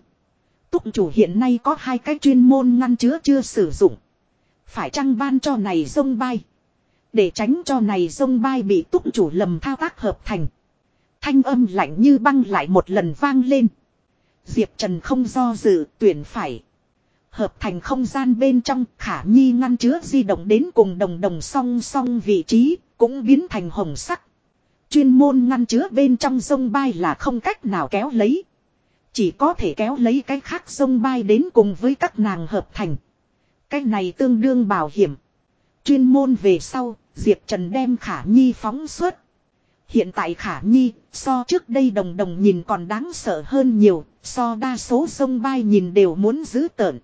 Túc chủ hiện nay có hai cái chuyên môn ngăn chứa chưa sử dụng. Phải chăng ban cho này sông bay. Để tránh cho này sông bay bị túc chủ lầm thao tác hợp thành. Thanh âm lạnh như băng lại một lần vang lên. Diệp Trần không do dự tuyển phải. Hợp thành không gian bên trong khả nhi ngăn chứa di động đến cùng đồng đồng song song vị trí, cũng biến thành hồng sắc. Chuyên môn ngăn chứa bên trong sông bay là không cách nào kéo lấy. Chỉ có thể kéo lấy cái khác sông bay đến cùng với các nàng hợp thành. Cái này tương đương bảo hiểm. Chuyên môn về sau, Diệp Trần đem khả nhi phóng suốt. Hiện tại khả nhi, so trước đây đồng đồng nhìn còn đáng sợ hơn nhiều, so đa số sông bay nhìn đều muốn giữ tợn.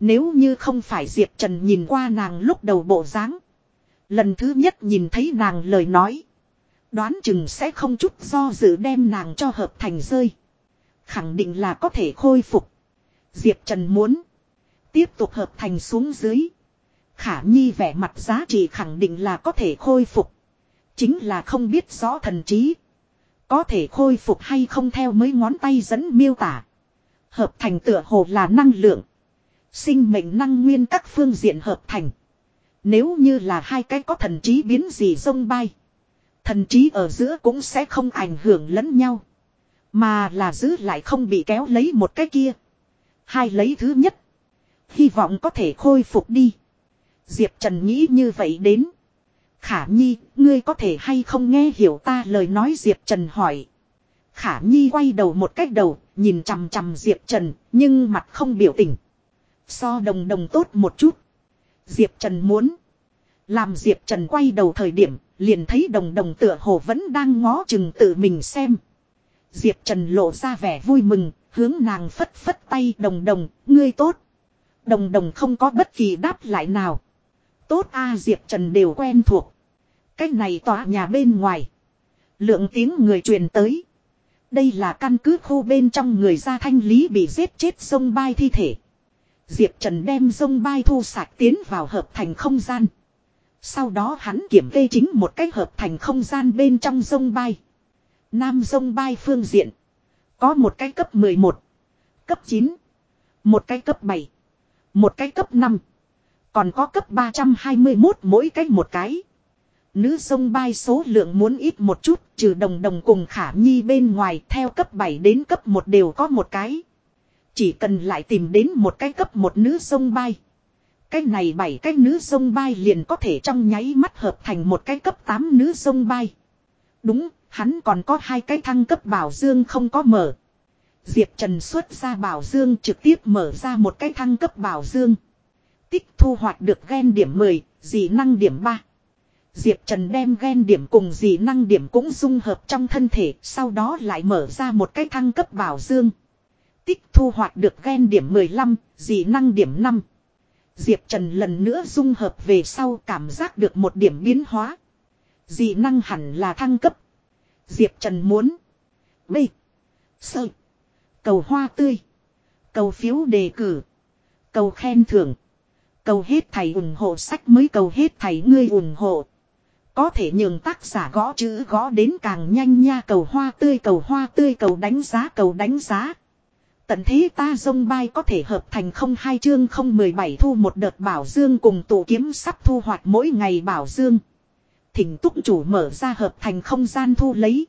Nếu như không phải Diệp Trần nhìn qua nàng lúc đầu bộ dáng Lần thứ nhất nhìn thấy nàng lời nói. Đoán chừng sẽ không chút do dự đem nàng cho hợp thành rơi. Khẳng định là có thể khôi phục. Diệp Trần muốn. Tiếp tục hợp thành xuống dưới. Khả nhi vẻ mặt giá trị khẳng định là có thể khôi phục. Chính là không biết rõ thần trí. Có thể khôi phục hay không theo mấy ngón tay dẫn miêu tả. Hợp thành tựa hồ là năng lượng. Sinh mệnh năng nguyên các phương diện hợp thành. Nếu như là hai cái có thần trí biến gì sông bay. Thần trí ở giữa cũng sẽ không ảnh hưởng lẫn nhau. Mà là giữ lại không bị kéo lấy một cái kia. Hai lấy thứ nhất. Hy vọng có thể khôi phục đi. Diệp Trần nghĩ như vậy đến. Khả Nhi, ngươi có thể hay không nghe hiểu ta lời nói Diệp Trần hỏi. Khả Nhi quay đầu một cách đầu, nhìn chằm chằm Diệp Trần, nhưng mặt không biểu tình. So đồng đồng tốt một chút. Diệp Trần muốn. Làm Diệp Trần quay đầu thời điểm, liền thấy đồng đồng tựa hồ vẫn đang ngó chừng tự mình xem. Diệp Trần lộ ra vẻ vui mừng, hướng nàng phất phất tay đồng đồng, ngươi tốt. Đồng đồng không có bất kỳ đáp lại nào. Tốt a Diệp Trần đều quen thuộc. Cách này tòa nhà bên ngoài. Lượng tiếng người truyền tới. Đây là căn cứ khu bên trong người ra thanh lý bị giết chết sông bay thi thể. Diệp Trần đem sông bay thu sạch tiến vào hợp thành không gian. Sau đó hắn kiểm kê chính một cách hợp thành không gian bên trong sông bay. Nam sông bay phương diện. Có một cái cấp 11. Cấp 9. Một cái cấp 7. Một cái cấp 5. Còn có cấp 321 mỗi cách một cái. Nữ sông bay số lượng muốn ít một chút, trừ đồng đồng cùng khả nhi bên ngoài theo cấp 7 đến cấp 1 đều có một cái. Chỉ cần lại tìm đến một cái cấp một nữ sông bay. Cái này bảy cái nữ sông bay liền có thể trong nháy mắt hợp thành một cái cấp 8 nữ sông bay. Đúng, hắn còn có hai cái thăng cấp bảo dương không có mở. Diệp Trần xuất ra bảo dương trực tiếp mở ra một cái thăng cấp bảo dương. Tích thu hoạch được gen điểm 10, dị năng điểm 3. Diệp Trần đem gen điểm cùng dị năng điểm cũng dung hợp trong thân thể, sau đó lại mở ra một cái thăng cấp bảo dương. Tích thu hoạch được gen điểm 15, dị năng điểm 5. Diệp Trần lần nữa dung hợp về sau cảm giác được một điểm biến hóa. Dị năng hẳn là thăng cấp. Diệp Trần muốn. B. Sơ. Cầu hoa tươi. Cầu phiếu đề cử. Cầu khen thưởng. Cầu hết thầy ủng hộ sách mới cầu hết thầy ngươi ủng hộ. Có thể nhường tác giả gõ chữ gõ đến càng nhanh nha, cầu hoa tươi, cầu hoa tươi, cầu đánh giá, cầu đánh giá. Tận thế ta dông bay có thể hợp thành không hai chương không mười bảy thu một đợt bảo dương cùng tụ kiếm sắp thu hoạch mỗi ngày bảo dương. Thỉnh túc chủ mở ra hợp thành không gian thu lấy.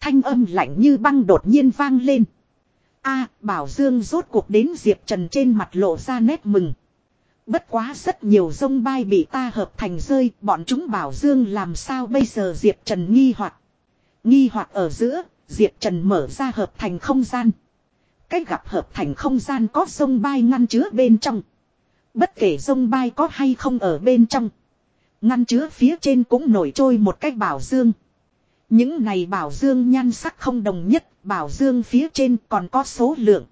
Thanh âm lạnh như băng đột nhiên vang lên. a, bảo dương rốt cuộc đến Diệp Trần trên mặt lộ ra nét mừng. Bất quá rất nhiều dông bay bị ta hợp thành rơi, bọn chúng bảo dương làm sao bây giờ Diệp Trần nghi hoặc Nghi hoặc ở giữa, Diệp Trần mở ra hợp thành không gian. Cách gặp hợp thành không gian có sông bay ngăn chứa bên trong. Bất kể sông bay có hay không ở bên trong. Ngăn chứa phía trên cũng nổi trôi một cách bảo dương. Những này bảo dương nhan sắc không đồng nhất, bảo dương phía trên còn có số lượng.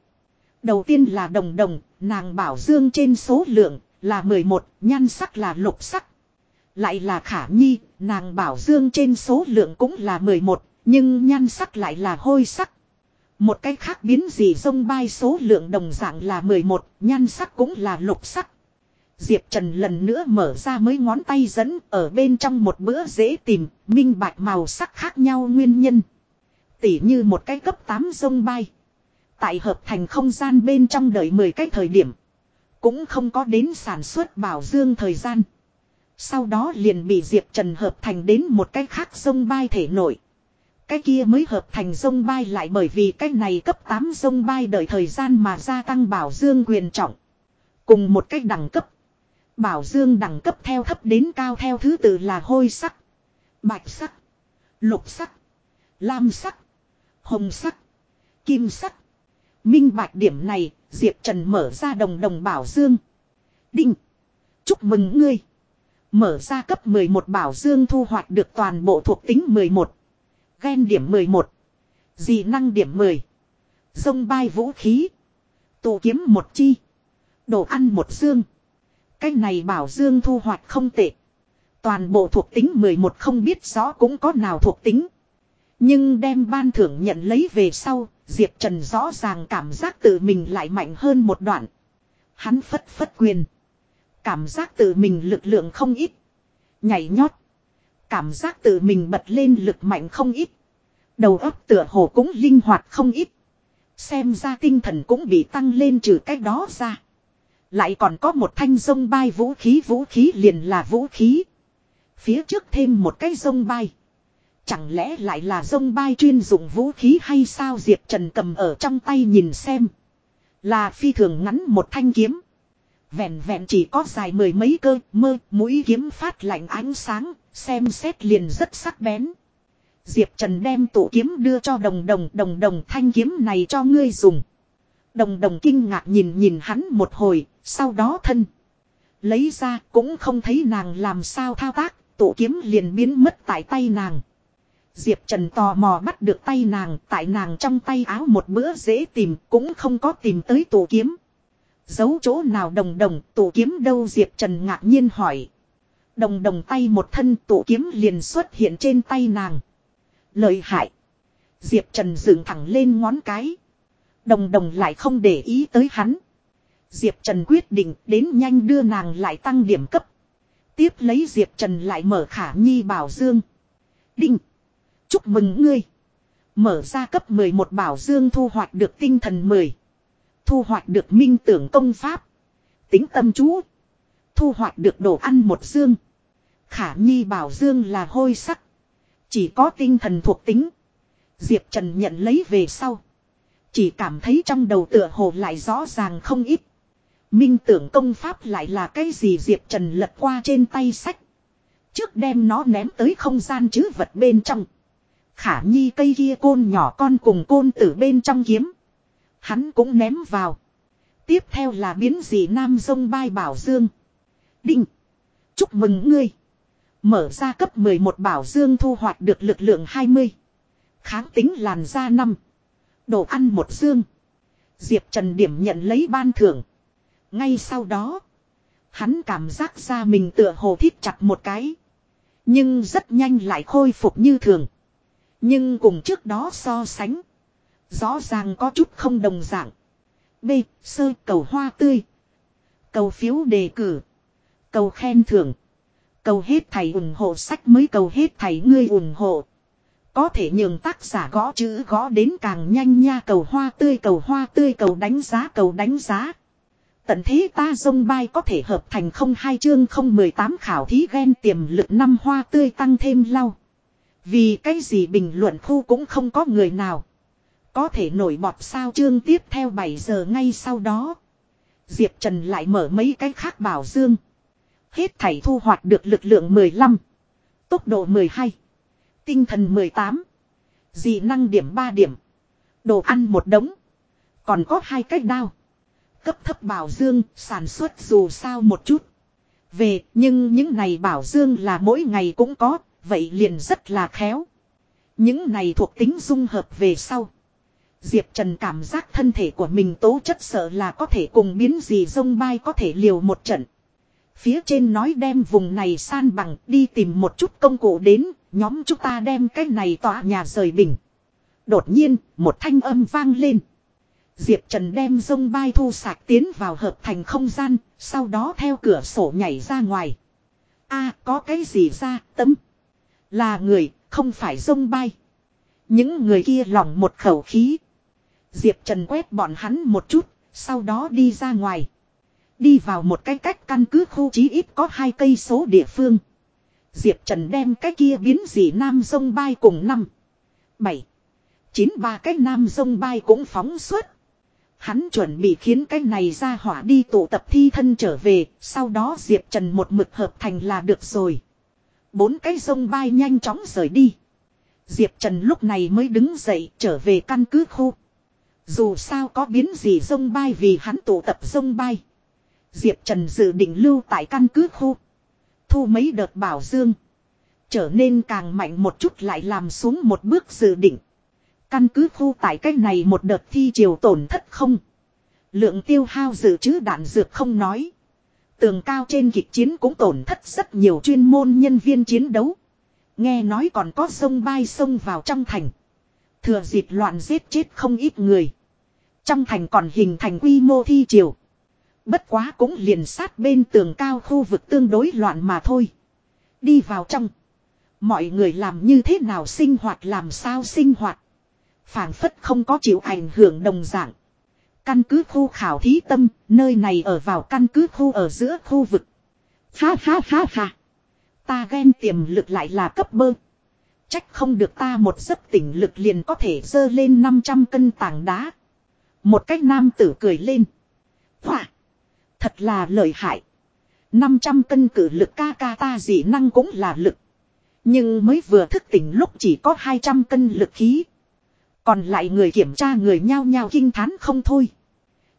Đầu tiên là đồng đồng, nàng bảo dương trên số lượng là 11, nhan sắc là lục sắc. Lại là khả nhi, nàng bảo dương trên số lượng cũng là 11, nhưng nhan sắc lại là hôi sắc. Một cách khác biến gì sông bay số lượng đồng dạng là 11, nhan sắc cũng là lục sắc. Diệp Trần lần nữa mở ra mấy ngón tay dẫn ở bên trong một bữa dễ tìm, minh bạch màu sắc khác nhau nguyên nhân. Tỉ như một cái cấp 8 sông bay. Tại hợp thành không gian bên trong đợi 10 cái thời điểm. Cũng không có đến sản xuất bảo dương thời gian. Sau đó liền bị Diệp Trần hợp thành đến một cái khác sông bay thể nổi. Cái kia mới hợp thành sông bay lại bởi vì cái này cấp 8 sông bay đợi thời gian mà gia tăng bảo dương quyền trọng. Cùng một cách đẳng cấp. Bảo dương đẳng cấp theo thấp đến cao theo thứ tự là hôi sắc, bạch sắc, lục sắc, lam sắc, hồng sắc, kim sắc. Minh bạch điểm này, Diệp Trần mở ra đồng đồng bảo dương. Đinh! Chúc mừng ngươi! Mở ra cấp 11 bảo dương thu hoạch được toàn bộ thuộc tính 11. Gen điểm 11. Dị năng điểm 10. Dông bay vũ khí. tù kiếm một chi. Đồ ăn một dương. Cái này bảo dương thu hoạch không tệ. Toàn bộ thuộc tính 11 không biết rõ cũng có nào thuộc tính. Nhưng đem ban thưởng nhận lấy về sau, Diệp Trần rõ ràng cảm giác tự mình lại mạnh hơn một đoạn. Hắn phất phất quyền. Cảm giác tự mình lực lượng không ít. Nhảy nhót. Cảm giác tự mình bật lên lực mạnh không ít. Đầu óc tựa hồ cũng linh hoạt không ít. Xem ra tinh thần cũng bị tăng lên trừ cách đó ra. Lại còn có một thanh sông bay vũ khí vũ khí liền là vũ khí. Phía trước thêm một cái sông bay. Chẳng lẽ lại là dông bay chuyên dụng vũ khí hay sao Diệp Trần cầm ở trong tay nhìn xem. Là phi thường ngắn một thanh kiếm. Vẹn vẹn chỉ có dài mười mấy cơ mơ mũi kiếm phát lạnh ánh sáng, xem xét liền rất sắc bén. Diệp Trần đem tụ kiếm đưa cho đồng đồng đồng đồng thanh kiếm này cho ngươi dùng. Đồng đồng kinh ngạc nhìn nhìn hắn một hồi, sau đó thân. Lấy ra cũng không thấy nàng làm sao thao tác, tụ kiếm liền biến mất tại tay nàng. Diệp Trần tò mò bắt được tay nàng, tại nàng trong tay áo một bữa dễ tìm, cũng không có tìm tới tủ kiếm. Giấu chỗ nào đồng đồng, tủ kiếm đâu Diệp Trần ngạc nhiên hỏi. Đồng đồng tay một thân tủ kiếm liền xuất hiện trên tay nàng. Lợi hại. Diệp Trần dựng thẳng lên ngón cái. Đồng đồng lại không để ý tới hắn. Diệp Trần quyết định đến nhanh đưa nàng lại tăng điểm cấp. Tiếp lấy Diệp Trần lại mở khả nhi bảo dương. Đinh. Chúc mừng ngươi. Mở ra cấp 11 bảo dương thu hoạch được tinh thần 10. Thu hoạch được minh tưởng công pháp. Tính tâm chú. Thu hoạch được đồ ăn một dương. Khả nhi bảo dương là hôi sắc. Chỉ có tinh thần thuộc tính. Diệp Trần nhận lấy về sau. Chỉ cảm thấy trong đầu tựa hồ lại rõ ràng không ít. Minh tưởng công pháp lại là cái gì Diệp Trần lật qua trên tay sách. Trước đem nó ném tới không gian chứ vật bên trong. Khả nhi cây kia côn nhỏ con cùng côn tử bên trong kiếm. Hắn cũng ném vào. Tiếp theo là biến dị nam sông bay bảo dương. Đinh. Chúc mừng ngươi. Mở ra cấp 11 bảo dương thu hoạch được lực lượng 20. Kháng tính làn da 5. Đồ ăn một dương. Diệp Trần điểm nhận lấy ban thưởng. Ngay sau đó. Hắn cảm giác ra mình tựa hồ thít chặt một cái. Nhưng rất nhanh lại khôi phục như thường. Nhưng cùng trước đó so sánh. Rõ ràng có chút không đồng dạng. B. Sơ cầu hoa tươi. Cầu phiếu đề cử. Cầu khen thưởng. Cầu hết thầy ủng hộ sách mới, cầu hết thầy ngươi ủng hộ. Có thể nhường tác giả gõ chữ gõ đến càng nhanh nha, cầu hoa tươi, cầu hoa tươi, cầu đánh giá, cầu đánh giá. Tận thế ta dông bay có thể hợp thành không hai chương không mười tám khảo thí ghen tiềm lực năm hoa tươi tăng thêm lau. Vì cái gì bình luận khu cũng không có người nào. Có thể nổi bọt sao chương tiếp theo 7 giờ ngay sau đó. Diệp Trần lại mở mấy cái khác bảo dương. Hết thảy thu hoạch được lực lượng 15. Tốc độ 12. Tinh thần 18. Dị năng điểm 3 điểm. Đồ ăn một đống. Còn có hai cái đao. Cấp thấp bảo dương, sản xuất dù sao một chút. Về, nhưng những này bảo dương là mỗi ngày cũng có. Vậy liền rất là khéo. Những này thuộc tính dung hợp về sau. Diệp Trần cảm giác thân thể của mình tố chất sợ là có thể cùng biến gì dông bay có thể liều một trận. Phía trên nói đem vùng này san bằng đi tìm một chút công cụ đến, nhóm chúng ta đem cái này tỏa nhà rời bình. Đột nhiên, một thanh âm vang lên. Diệp Trần đem dông bay thu sạc tiến vào hợp thành không gian, sau đó theo cửa sổ nhảy ra ngoài. a có cái gì ra, tấm. Là người, không phải sông bay. Những người kia lỏng một khẩu khí. Diệp Trần quét bọn hắn một chút, sau đó đi ra ngoài. Đi vào một cái cách căn cứ khu chí ít có hai cây số địa phương. Diệp Trần đem cái kia biến dị nam sông bay cùng năm. Bảy. Chín ba cái nam sông bay cũng phóng suốt. Hắn chuẩn bị khiến cái này ra hỏa đi tụ tập thi thân trở về, sau đó Diệp Trần một mực hợp thành là được rồi. Bốn cái sông bay nhanh chóng rời đi. Diệp Trần lúc này mới đứng dậy trở về căn cứ khu. Dù sao có biến gì sông bay vì hắn tụ tập sông bay. Diệp Trần dự định lưu tại căn cứ khu. Thu mấy đợt bảo dương. Trở nên càng mạnh một chút lại làm xuống một bước dự định. Căn cứ khu tại cách này một đợt thi chiều tổn thất không. Lượng tiêu hao dự trữ đạn dược không nói. Tường cao trên kịch chiến cũng tổn thất rất nhiều chuyên môn nhân viên chiến đấu. Nghe nói còn có sông bay sông vào trong thành. Thừa dịp loạn giết chết không ít người. Trong thành còn hình thành quy mô thi triều. Bất quá cũng liền sát bên tường cao khu vực tương đối loạn mà thôi. Đi vào trong. Mọi người làm như thế nào sinh hoạt làm sao sinh hoạt. phảng phất không có chịu ảnh hưởng đồng dạng. Căn cứ khu khảo thí tâm, nơi này ở vào căn cứ khu ở giữa khu vực. Ha ha ha ha. Ta ghen tiềm lực lại là cấp bơ. Trách không được ta một giấc tỉnh lực liền có thể dơ lên 500 cân tảng đá. Một cách nam tử cười lên. Hỏa. Thật là lợi hại. 500 cân cử lực ca ca ta dị năng cũng là lực. Nhưng mới vừa thức tỉnh lúc chỉ có 200 cân lực khí. Còn lại người kiểm tra người nhao nhao kinh thán không thôi.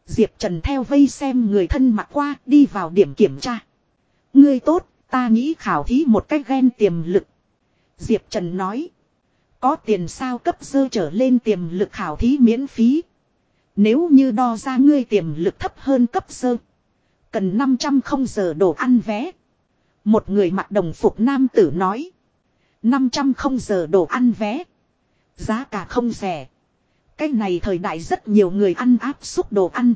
Diệp Trần theo vây xem người thân mặt qua đi vào điểm kiểm tra. Ngươi tốt, ta nghĩ khảo thí một cách ghen tiềm lực. Diệp Trần nói. Có tiền sao cấp dơ trở lên tiềm lực khảo thí miễn phí. Nếu như đo ra ngươi tiềm lực thấp hơn cấp dơ. Cần 500 không giờ đồ ăn vé. Một người mặc đồng phục nam tử nói. 500 không giờ đồ ăn vé. Giá cả không rẻ. Cái này thời đại rất nhiều người ăn áp xúc đồ ăn.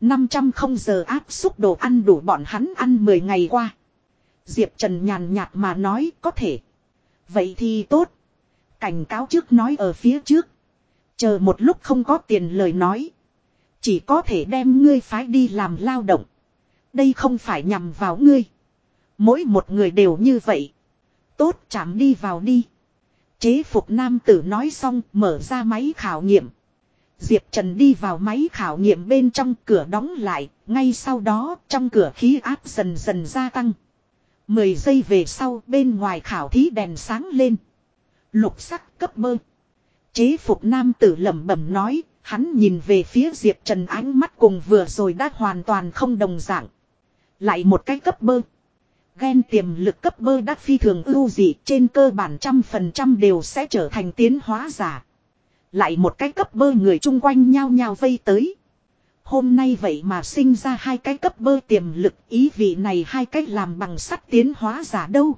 500 không giờ áp xúc đồ ăn đủ bọn hắn ăn 10 ngày qua. Diệp Trần nhàn nhạt mà nói, có thể. Vậy thì tốt. Cảnh cáo trước nói ở phía trước. Chờ một lúc không có tiền lời nói. Chỉ có thể đem ngươi phái đi làm lao động. Đây không phải nhằm vào ngươi. Mỗi một người đều như vậy. Tốt, chạm đi vào đi. Chế phục nam tử nói xong mở ra máy khảo nghiệm. Diệp Trần đi vào máy khảo nghiệm bên trong cửa đóng lại, ngay sau đó trong cửa khí áp dần dần gia tăng. Mười giây về sau bên ngoài khảo thí đèn sáng lên. Lục sắc cấp mơ Chế phục nam tử lẩm bẩm nói, hắn nhìn về phía Diệp Trần ánh mắt cùng vừa rồi đã hoàn toàn không đồng dạng. Lại một cái cấp bơ. Ghen tiềm lực cấp bơ đắt phi thường ưu dị, trên cơ bản trăm phần trăm đều sẽ trở thành tiến hóa giả. Lại một cái cấp bơ người chung quanh nhao nhao vây tới. Hôm nay vậy mà sinh ra hai cái cấp bơ tiềm lực, ý vị này hai cái làm bằng sắt tiến hóa giả đâu.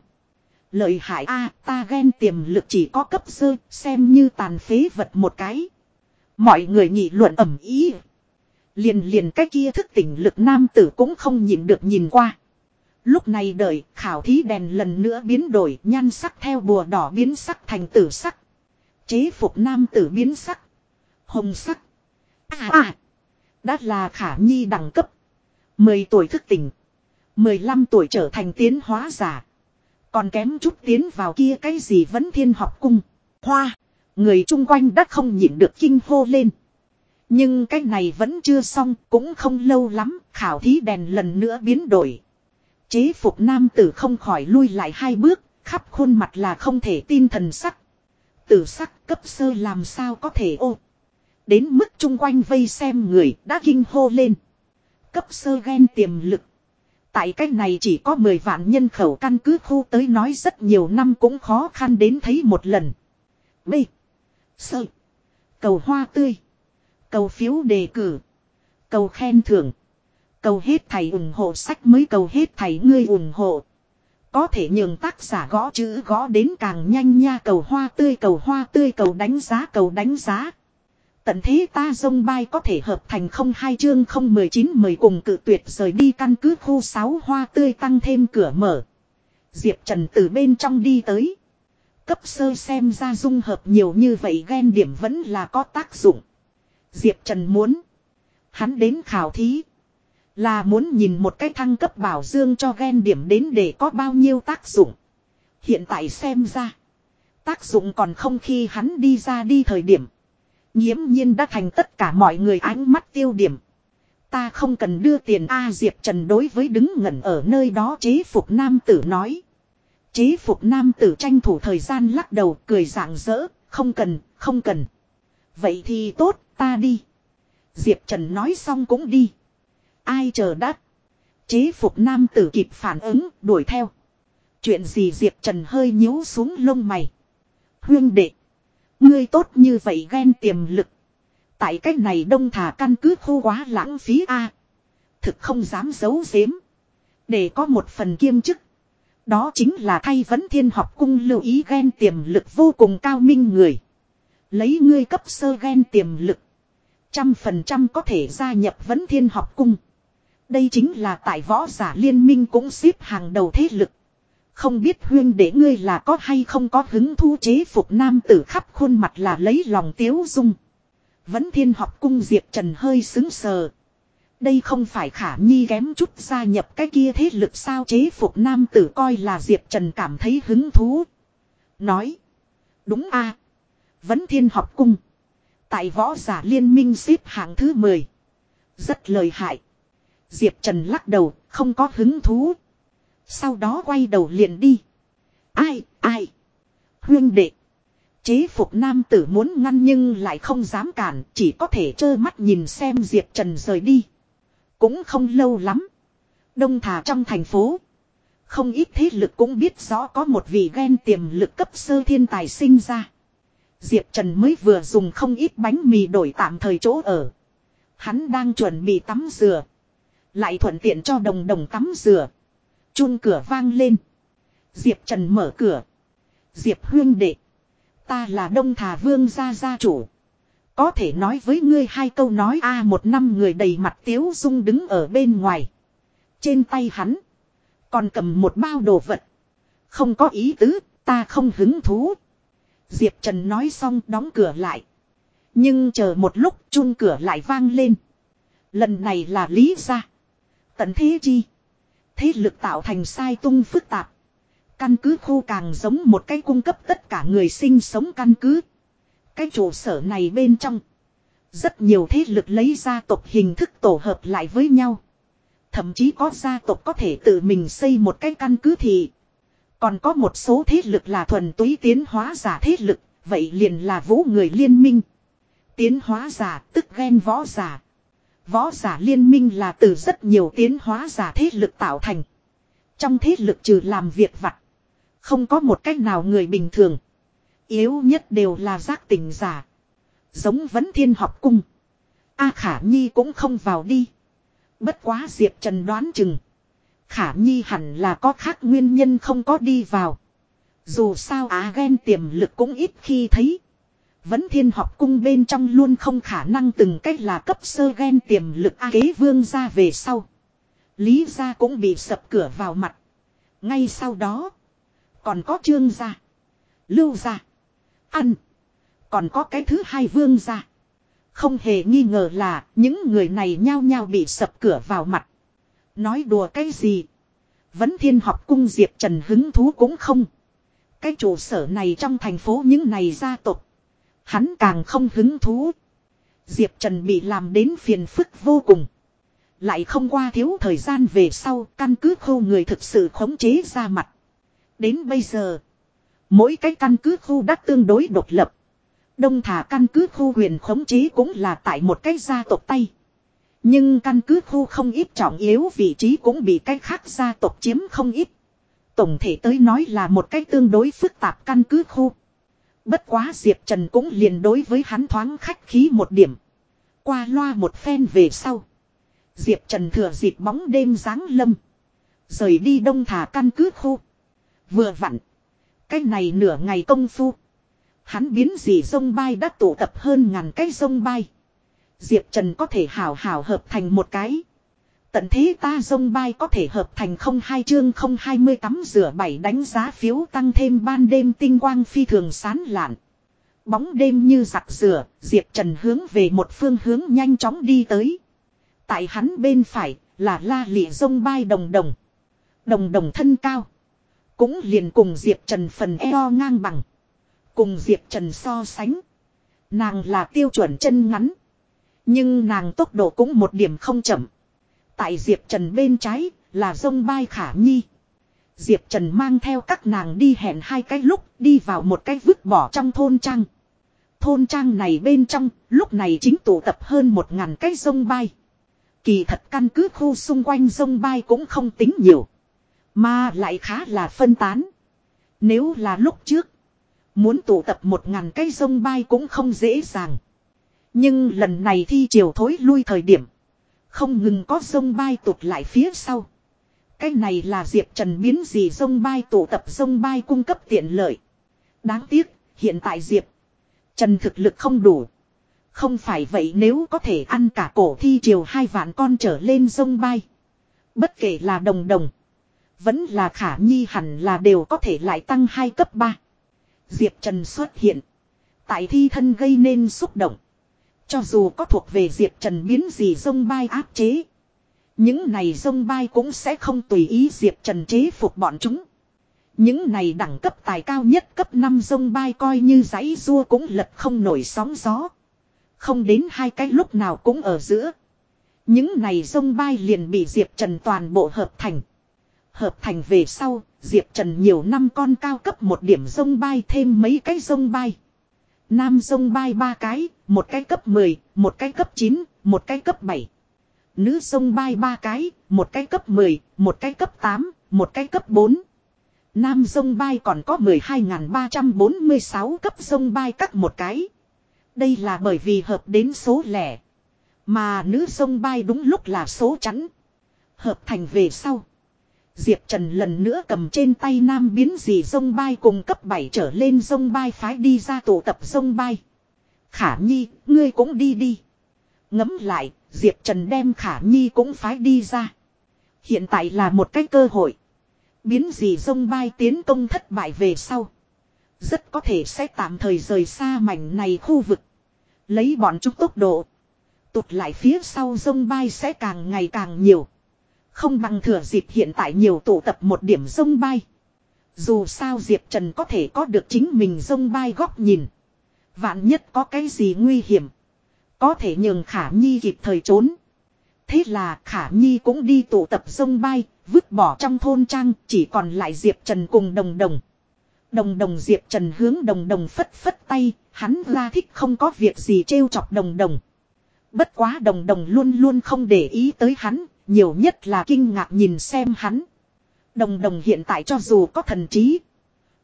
Lợi hại a, ta ghen tiềm lực chỉ có cấp sơ, xem như tàn phế vật một cái. Mọi người nghị luận ẩm ý. Liền liền cái kia thức tỉnh lực nam tử cũng không nhìn được nhìn qua. Lúc này đợi khảo thí đèn lần nữa biến đổi nhan sắc theo bùa đỏ biến sắc thành tử sắc. Chế phục nam tử biến sắc. Hồng sắc. À à. Đã là khả nhi đẳng cấp. 10 tuổi thức tỉnh. 15 tuổi trở thành tiến hóa giả. Còn kém chút tiến vào kia cái gì vẫn thiên học cung. Hoa. Người chung quanh đã không nhịn được kinh hô lên. Nhưng cái này vẫn chưa xong, cũng không lâu lắm, khảo thí đèn lần nữa biến đổi. Chế phục nam tử không khỏi lui lại hai bước, khắp khuôn mặt là không thể tin thần sắc. Tử sắc cấp sơ làm sao có thể ô. Đến mức chung quanh vây xem người đã kinh hô lên. Cấp sơ ghen tiềm lực. Tại cách này chỉ có 10 vạn nhân khẩu căn cứ khu tới nói rất nhiều năm cũng khó khăn đến thấy một lần. B. Sơ. Cầu hoa tươi. Cầu phiếu đề cử. Cầu khen thưởng. Cầu hết thầy ủng hộ sách mới cầu hết thầy ngươi ủng hộ. Có thể nhường tác giả gõ chữ gõ đến càng nhanh nha cầu hoa tươi, cầu hoa tươi, cầu đánh giá, cầu đánh giá. Tận thế ta dông bay có thể hợp thành không hai chương không mười chín mời cùng cự tuyệt rời đi căn cứ khu 6 hoa tươi tăng thêm cửa mở. Diệp Trần từ bên trong đi tới. Cấp sơ xem ra dung hợp nhiều như vậy ghen điểm vẫn là có tác dụng. Diệp Trần muốn. Hắn đến khảo thí. Là muốn nhìn một cái thăng cấp bảo dương cho ghen điểm đến để có bao nhiêu tác dụng. Hiện tại xem ra. Tác dụng còn không khi hắn đi ra đi thời điểm. Nhiễm nhiên đã thành tất cả mọi người ánh mắt tiêu điểm. Ta không cần đưa tiền A Diệp Trần đối với đứng ngẩn ở nơi đó chế phục nam tử nói. Chế phục nam tử tranh thủ thời gian lắc đầu cười rạng rỡ, không cần, không cần. Vậy thì tốt, ta đi. Diệp Trần nói xong cũng đi. Ai chờ đắt. Chế phục nam tử kịp phản ứng, đuổi theo. Chuyện gì Diệp Trần hơi nhíu xuống lông mày. Huyên đệ. Ngươi tốt như vậy ghen tiềm lực. Tại cách này đông thả căn cứ khô quá lãng phí a Thực không dám giấu giếm. Để có một phần kiêm chức. Đó chính là thay vấn thiên học cung lưu ý ghen tiềm lực vô cùng cao minh người. Lấy ngươi cấp sơ ghen tiềm lực. Trăm phần trăm có thể gia nhập vấn thiên học cung. Đây chính là tại võ giả liên minh cũng xếp hàng đầu thế lực. Không biết huyên để ngươi là có hay không có hứng thu chế phục nam tử khắp khuôn mặt là lấy lòng tiếu dung. Vẫn thiên học cung Diệp Trần hơi xứng sờ. Đây không phải khả nhi kém chút gia nhập cái kia thế lực sao chế phục nam tử coi là Diệp Trần cảm thấy hứng thú. Nói. Đúng a Vẫn thiên học cung. Tại võ giả liên minh xếp hạng thứ 10. Rất lời hại. Diệp Trần lắc đầu, không có hứng thú. Sau đó quay đầu liền đi. Ai, ai? Huyên đệ. Chế phục nam tử muốn ngăn nhưng lại không dám cản, chỉ có thể trơ mắt nhìn xem Diệp Trần rời đi. Cũng không lâu lắm. Đông thả trong thành phố. Không ít thế lực cũng biết rõ có một vị ghen tiềm lực cấp sơ thiên tài sinh ra. Diệp Trần mới vừa dùng không ít bánh mì đổi tạm thời chỗ ở. Hắn đang chuẩn bị tắm rửa. Lại thuận tiện cho đồng đồng tắm rửa. Chun cửa vang lên. Diệp Trần mở cửa. Diệp huyên đệ. Ta là Đông Thà Vương gia gia chủ. Có thể nói với ngươi hai câu nói a một năm người đầy mặt tiếu dung đứng ở bên ngoài. Trên tay hắn. Còn cầm một bao đồ vật. Không có ý tứ, ta không hứng thú. Diệp Trần nói xong đóng cửa lại. Nhưng chờ một lúc chun cửa lại vang lên. Lần này là lý ra. Tận thế chi. Thế lực tạo thành sai tung phức tạp. Căn cứ khu càng giống một cái cung cấp tất cả người sinh sống căn cứ. Cái trụ sở này bên trong. Rất nhiều thế lực lấy gia tộc hình thức tổ hợp lại với nhau. Thậm chí có gia tộc có thể tự mình xây một cái căn cứ thì. Còn có một số thế lực là thuần túy tiến hóa giả thế lực, vậy liền là vũ người liên minh. Tiến hóa giả tức ghen võ giả. Võ giả liên minh là từ rất nhiều tiến hóa giả thế lực tạo thành. Trong thế lực trừ làm việc vặt. Không có một cách nào người bình thường. Yếu nhất đều là giác tình giả. Giống vấn thiên học cung. A khả nhi cũng không vào đi. Bất quá Diệp Trần đoán chừng. Khả nhi hẳn là có khác nguyên nhân không có đi vào. Dù sao á ghen tiềm lực cũng ít khi thấy. Vẫn thiên học cung bên trong luôn không khả năng từng cách là cấp sơ ghen tiềm lực A kế vương ra về sau. Lý gia cũng bị sập cửa vào mặt. Ngay sau đó. Còn có trương gia. Lưu gia. Ăn. Còn có cái thứ hai vương gia. Không hề nghi ngờ là những người này nhao nhao bị sập cửa vào mặt. Nói đùa cái gì? Vẫn thiên học cung Diệp Trần hứng thú cũng không. Cái trụ sở này trong thành phố những này gia tộc. Hắn càng không hứng thú. Diệp Trần bị làm đến phiền phức vô cùng. Lại không qua thiếu thời gian về sau, căn cứ khu người thực sự khống chế ra mặt. Đến bây giờ. Mỗi cái căn cứ khu đã tương đối độc lập. Đông thả căn cứ khu huyền khống chế cũng là tại một cái gia tộc tay. Nhưng căn cứ khu không ít trọng yếu vị trí cũng bị cái khác gia tộc chiếm không ít. Tổng thể tới nói là một cái tương đối phức tạp căn cứ khu. Bất quá Diệp Trần cũng liền đối với hắn thoáng khách khí một điểm. Qua loa một phen về sau. Diệp Trần thừa dịp bóng đêm giáng lâm. Rời đi đông thả căn cứ khu. Vừa vặn. Cái này nửa ngày công phu. Hắn biến gì sông bay đã tụ tập hơn ngàn cái sông bay. Diệp Trần có thể hảo hảo hợp thành một cái. Tận thế ta dông bay có thể hợp thành không hai chương không hai mươi tắm rửa bảy đánh giá phiếu tăng thêm ban đêm tinh quang phi thường sán lạn. Bóng đêm như giặc rửa, Diệp Trần hướng về một phương hướng nhanh chóng đi tới. Tại hắn bên phải là la lị dông bay đồng đồng. Đồng đồng thân cao. Cũng liền cùng Diệp Trần phần eo ngang bằng. Cùng Diệp Trần so sánh. Nàng là tiêu chuẩn chân ngắn. Nhưng nàng tốc độ cũng một điểm không chậm. Tại Diệp Trần bên trái là sông bay khả nhi. Diệp Trần mang theo các nàng đi hẹn hai cái lúc, đi vào một cái vứt bỏ trong thôn trang. Thôn trang này bên trong, lúc này chính tụ tập hơn một ngàn cái sông bay. Kỳ thật căn cứ khu xung quanh sông bay cũng không tính nhiều. Mà lại khá là phân tán. Nếu là lúc trước. Muốn tụ tập một ngàn cái sông bay cũng không dễ dàng. Nhưng lần này thi chiều thối lui thời điểm. Không ngừng có sông bay tụt lại phía sau. Cái này là Diệp Trần biến gì sông bay tụ tập sông bay cung cấp tiện lợi. Đáng tiếc, hiện tại Diệp Trần thực lực không đủ. Không phải vậy nếu có thể ăn cả cổ thi chiều hai vạn con trở lên sông bay. Bất kể là đồng đồng. Vẫn là khả nhi hẳn là đều có thể lại tăng 2 cấp 3. Diệp Trần xuất hiện. Tại thi thân gây nên xúc động. Cho dù có thuộc về Diệp Trần biến gì sông bay áp chế. Những này sông bay cũng sẽ không tùy ý Diệp Trần chế phục bọn chúng. Những này đẳng cấp tài cao nhất cấp 5 sông bay coi như giấy rua cũng lật không nổi sóng gió. Không đến hai cái lúc nào cũng ở giữa. Những này sông bay liền bị Diệp Trần toàn bộ hợp thành. Hợp thành về sau, Diệp Trần nhiều năm con cao cấp một điểm sông bay thêm mấy cái sông bay. Nam sông bay ba cái, một cái cấp 10, một cái cấp 9, một cái cấp 7. Nữ sông bay ba cái, một cái cấp 10, một cái cấp 8, một cái cấp 4. Nam sông bay còn có 12.346 cấp sông bay cắt một cái. Đây là bởi vì hợp đến số lẻ. Mà nữ sông bay đúng lúc là số chắn. Hợp thành về sau. Diệp Trần lần nữa cầm trên tay nam biến gì sông bay cùng cấp 7 trở lên sông bay phái đi ra tụ tập sông bay. Khả Nhi, ngươi cũng đi đi. Ngấm lại, Diệp Trần đem Khả Nhi cũng phái đi ra. Hiện tại là một cái cơ hội. Biến gì Dông bay tiến công thất bại về sau. Rất có thể sẽ tạm thời rời xa mảnh này khu vực. Lấy bọn chúng tốc độ. Tụt lại phía sau Dông bay sẽ càng ngày càng nhiều. Không bằng thừa dịp hiện tại nhiều tụ tập một điểm Dông bay. Dù sao Diệp Trần có thể có được chính mình Dông bay góc nhìn. Vạn nhất có cái gì nguy hiểm. Có thể nhường Khả Nhi kịp thời trốn. Thế là Khả Nhi cũng đi tụ tập sông bay, vứt bỏ trong thôn trang, chỉ còn lại Diệp Trần cùng đồng đồng. Đồng đồng Diệp Trần hướng đồng đồng phất phất tay, hắn ra thích không có việc gì trêu chọc đồng đồng. Bất quá đồng đồng luôn luôn không để ý tới hắn, nhiều nhất là kinh ngạc nhìn xem hắn. Đồng đồng hiện tại cho dù có thần trí,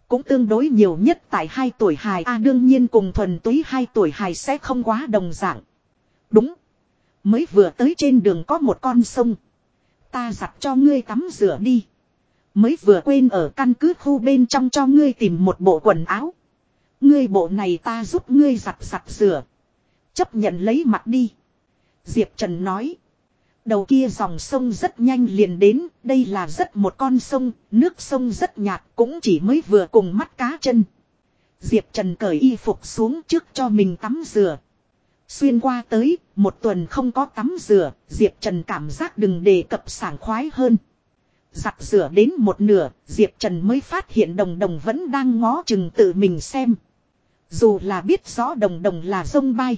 cũng tương đối nhiều nhất tại hai tuổi hài a, đương nhiên cùng thuần túy hai tuổi hài sẽ không quá đồng dạng. Đúng. Mới vừa tới trên đường có một con sông. Ta giặt cho ngươi tắm rửa đi. Mới vừa quên ở căn cứ khu bên trong cho ngươi tìm một bộ quần áo. Ngươi bộ này ta giúp ngươi giặt giặt rửa. Chấp nhận lấy mặt đi. Diệp Trần nói. Đầu kia dòng sông rất nhanh liền đến, đây là rất một con sông, nước sông rất nhạt cũng chỉ mới vừa cùng mắt cá chân. Diệp Trần cởi y phục xuống trước cho mình tắm rửa. Xuyên qua tới, một tuần không có tắm rửa, Diệp Trần cảm giác đừng đề cập sảng khoái hơn. Giặt rửa đến một nửa, Diệp Trần mới phát hiện đồng đồng vẫn đang ngó chừng tự mình xem. Dù là biết rõ đồng đồng là sông bay.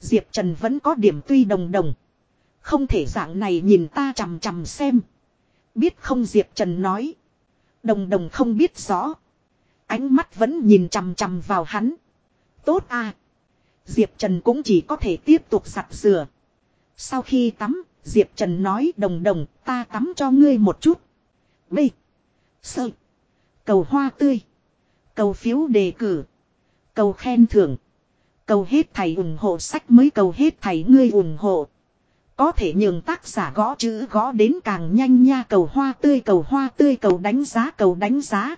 Diệp Trần vẫn có điểm tuy đồng đồng. Không thể dạng này nhìn ta chằm chằm xem. Biết không Diệp Trần nói. Đồng đồng không biết rõ. Ánh mắt vẫn nhìn chằm chằm vào hắn. Tốt à. Diệp Trần cũng chỉ có thể tiếp tục giặt rửa. Sau khi tắm, Diệp Trần nói đồng đồng ta tắm cho ngươi một chút. B. Sơ. Cầu hoa tươi. Cầu phiếu đề cử. Cầu khen thưởng. Cầu hết thầy ủng hộ sách mới cầu hết thầy ngươi ủng hộ. Có thể nhường tác giả gõ chữ gõ đến càng nhanh nha, cầu hoa tươi, cầu hoa tươi, cầu đánh giá, cầu đánh giá.